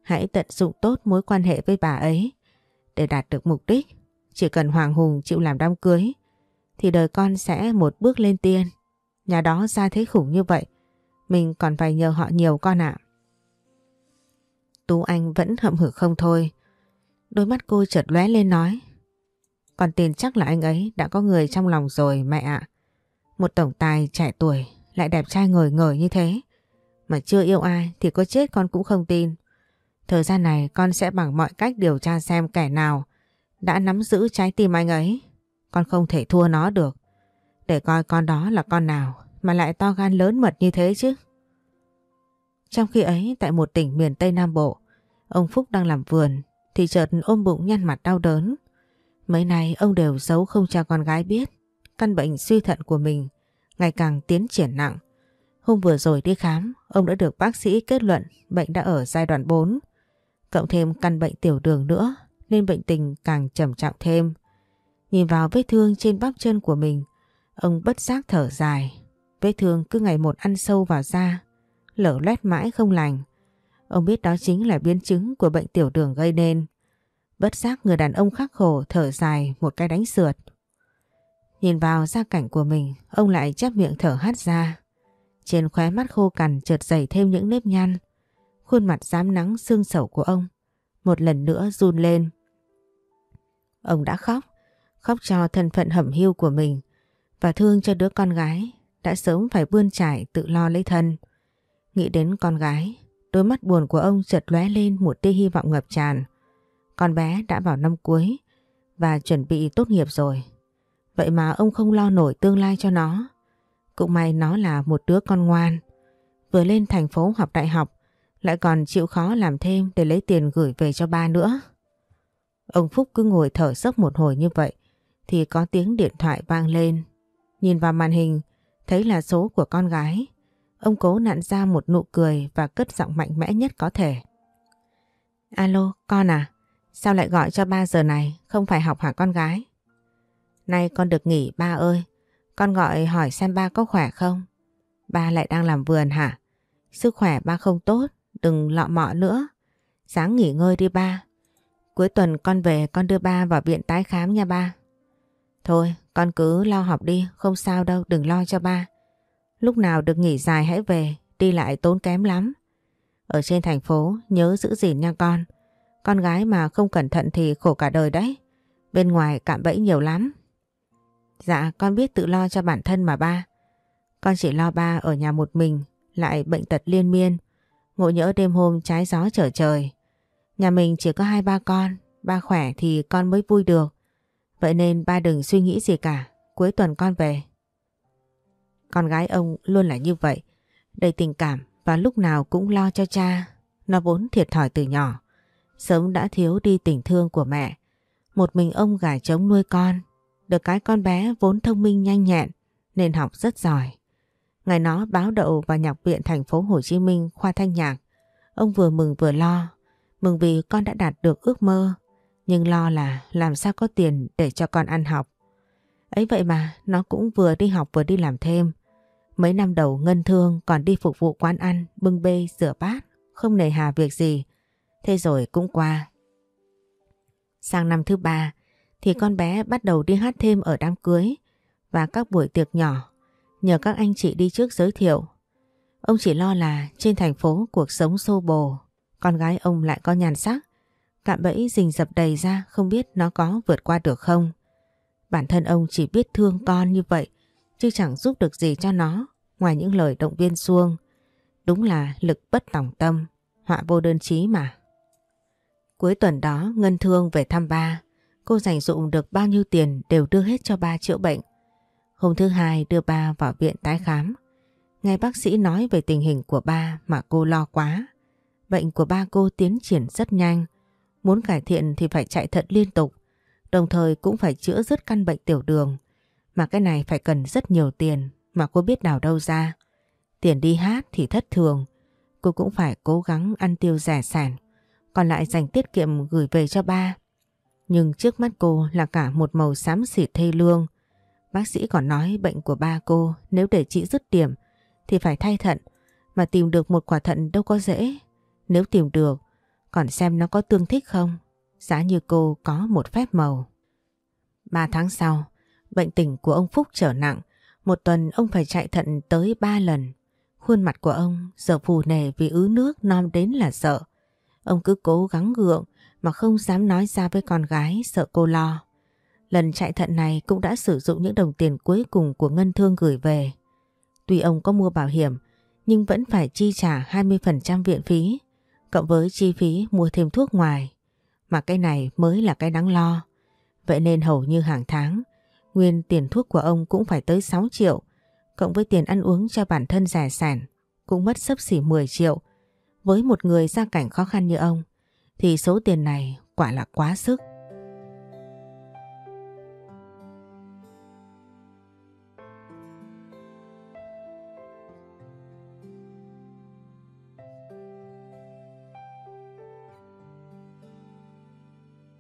Hãy tận dụng tốt mối quan hệ với bà ấy để đạt được mục đích. Chỉ cần Hoàng Hùng chịu làm đám cưới, thì đời con sẽ một bước lên tiên. Nhà đó ra thế khủng như vậy, mình còn phải nhờ họ nhiều con ạ. Tú Anh vẫn hậm hực không thôi. Đôi mắt cô chợt lóe lên nói còn tiền chắc là anh ấy đã có người trong lòng rồi, mẹ ạ. Một tổng tài trẻ tuổi, lại đẹp trai ngời ngời như thế. Mà chưa yêu ai thì có chết con cũng không tin. Thời gian này con sẽ bằng mọi cách điều tra xem kẻ nào đã nắm giữ trái tim anh ấy. Con không thể thua nó được. Để coi con đó là con nào mà lại to gan lớn mật như thế chứ. Trong khi ấy tại một tỉnh miền Tây Nam Bộ, ông Phúc đang làm vườn thì chợt ôm bụng nhăn mặt đau đớn. Mấy nay ông đều giấu không cho con gái biết căn bệnh suy thận của mình ngày càng tiến triển nặng. Hôm vừa rồi đi khám, ông đã được bác sĩ kết luận bệnh đã ở giai đoạn 4. Cộng thêm căn bệnh tiểu đường nữa nên bệnh tình càng trầm trọng thêm. Nhìn vào vết thương trên bắp chân của mình, ông bất giác thở dài. Vết thương cứ ngày một ăn sâu vào da, lở loét mãi không lành. Ông biết đó chính là biến chứng của bệnh tiểu đường gây nên. Bất giác người đàn ông khắc khổ thở dài một cái đánh sượt. Nhìn vào gia cảnh của mình, ông lại chép miệng thở hắt ra. Trên khóe mắt khô cằn chợt dày thêm những nếp nhăn. Khuôn mặt dám nắng xương sầu của ông một lần nữa run lên. Ông đã khóc, khóc cho thân phận hẩm hiu của mình và thương cho đứa con gái đã sớm phải bươn trải tự lo lấy thân. Nghĩ đến con gái, đôi mắt buồn của ông chợt lóe lên một tia hy vọng ngập tràn. Con bé đã vào năm cuối và chuẩn bị tốt nghiệp rồi. Vậy mà ông không lo nổi tương lai cho nó. Cũng may nó là một đứa con ngoan. Vừa lên thành phố học đại học lại còn chịu khó làm thêm để lấy tiền gửi về cho ba nữa. Ông Phúc cứ ngồi thở sốc một hồi như vậy thì có tiếng điện thoại vang lên. Nhìn vào màn hình thấy là số của con gái. Ông cố nặn ra một nụ cười và cất giọng mạnh mẽ nhất có thể. Alo, con à? Sao lại gọi cho ba giờ này, không phải học hả con gái? Nay con được nghỉ ba ơi, con gọi hỏi xem ba có khỏe không? Ba lại đang làm vườn hả? Sức khỏe ba không tốt, đừng lọ mọ nữa. Sáng nghỉ ngơi đi ba. Cuối tuần con về con đưa ba vào viện tái khám nha ba. Thôi, con cứ lo học đi, không sao đâu, đừng lo cho ba. Lúc nào được nghỉ dài hãy về, đi lại tốn kém lắm. Ở trên thành phố, nhớ giữ gìn nha con. Con gái mà không cẩn thận thì khổ cả đời đấy. Bên ngoài cạm bẫy nhiều lắm. Dạ con biết tự lo cho bản thân mà ba. Con chỉ lo ba ở nhà một mình, lại bệnh tật liên miên. Ngộ nhỡ đêm hôm trái gió trở trời. Nhà mình chỉ có hai ba con, ba khỏe thì con mới vui được. Vậy nên ba đừng suy nghĩ gì cả, cuối tuần con về. Con gái ông luôn là như vậy, đầy tình cảm và lúc nào cũng lo cho cha. Nó vốn thiệt thòi từ nhỏ. Sớm đã thiếu đi tình thương của mẹ. Một mình ông gà trống nuôi con. Được cái con bé vốn thông minh nhanh nhẹn nên học rất giỏi. Ngày nó báo đậu vào nhạc viện thành phố Hồ Chí Minh khoa thanh nhạc. Ông vừa mừng vừa lo. Mừng vì con đã đạt được ước mơ. Nhưng lo là làm sao có tiền để cho con ăn học. Ấy vậy mà nó cũng vừa đi học vừa đi làm thêm. Mấy năm đầu ngân thương còn đi phục vụ quán ăn, bưng bê, rửa bát, không nề hà việc gì. Thế rồi cũng qua. Sang năm thứ ba thì con bé bắt đầu đi hát thêm ở đám cưới và các buổi tiệc nhỏ nhờ các anh chị đi trước giới thiệu. Ông chỉ lo là trên thành phố cuộc sống xô bồ, con gái ông lại có nhàn sắc, cạm bẫy rình dập đầy ra không biết nó có vượt qua được không. Bản thân ông chỉ biết thương con như vậy chứ chẳng giúp được gì cho nó ngoài những lời động viên xuông. Đúng là lực bất tòng tâm, họa vô đơn chí mà. Cuối tuần đó Ngân Thương về thăm ba. Cô dành dụng được bao nhiêu tiền đều đưa hết cho ba chữa bệnh. Hôm thứ hai đưa ba vào viện tái khám. Nghe bác sĩ nói về tình hình của ba mà cô lo quá. Bệnh của ba cô tiến triển rất nhanh. Muốn cải thiện thì phải chạy thận liên tục. Đồng thời cũng phải chữa dứt căn bệnh tiểu đường. Mà cái này phải cần rất nhiều tiền mà cô biết đào đâu ra. Tiền đi hát thì thất thường. Cô cũng phải cố gắng ăn tiêu rẻ sản. Còn lại dành tiết kiệm gửi về cho ba. Nhưng trước mắt cô là cả một màu xám xịt thê lương. Bác sĩ còn nói bệnh của ba cô nếu để trị dứt điểm thì phải thay thận. Mà tìm được một quả thận đâu có dễ. Nếu tìm được, còn xem nó có tương thích không. Giá như cô có một phép màu. Ba tháng sau, bệnh tình của ông Phúc trở nặng. Một tuần ông phải chạy thận tới ba lần. Khuôn mặt của ông giờ phù nề vì ứ nước non đến là sợ. Ông cứ cố gắng gượng mà không dám nói ra với con gái, sợ cô lo. Lần chạy thận này cũng đã sử dụng những đồng tiền cuối cùng của ngân thương gửi về. Tuy ông có mua bảo hiểm, nhưng vẫn phải chi trả 20% viện phí, cộng với chi phí mua thêm thuốc ngoài. Mà cái này mới là cái đáng lo. Vậy nên hầu như hàng tháng, nguyên tiền thuốc của ông cũng phải tới 6 triệu, cộng với tiền ăn uống cho bản thân rẻ sản cũng mất sấp xỉ 10 triệu. Với một người gia cảnh khó khăn như ông thì số tiền này quả là quá sức.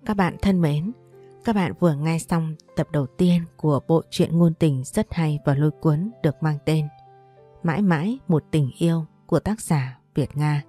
Các bạn thân mến, các bạn vừa nghe xong tập đầu tiên của bộ truyện ngôn tình rất hay và lôi cuốn được mang tên Mãi mãi một tình yêu của tác giả Việt Nga.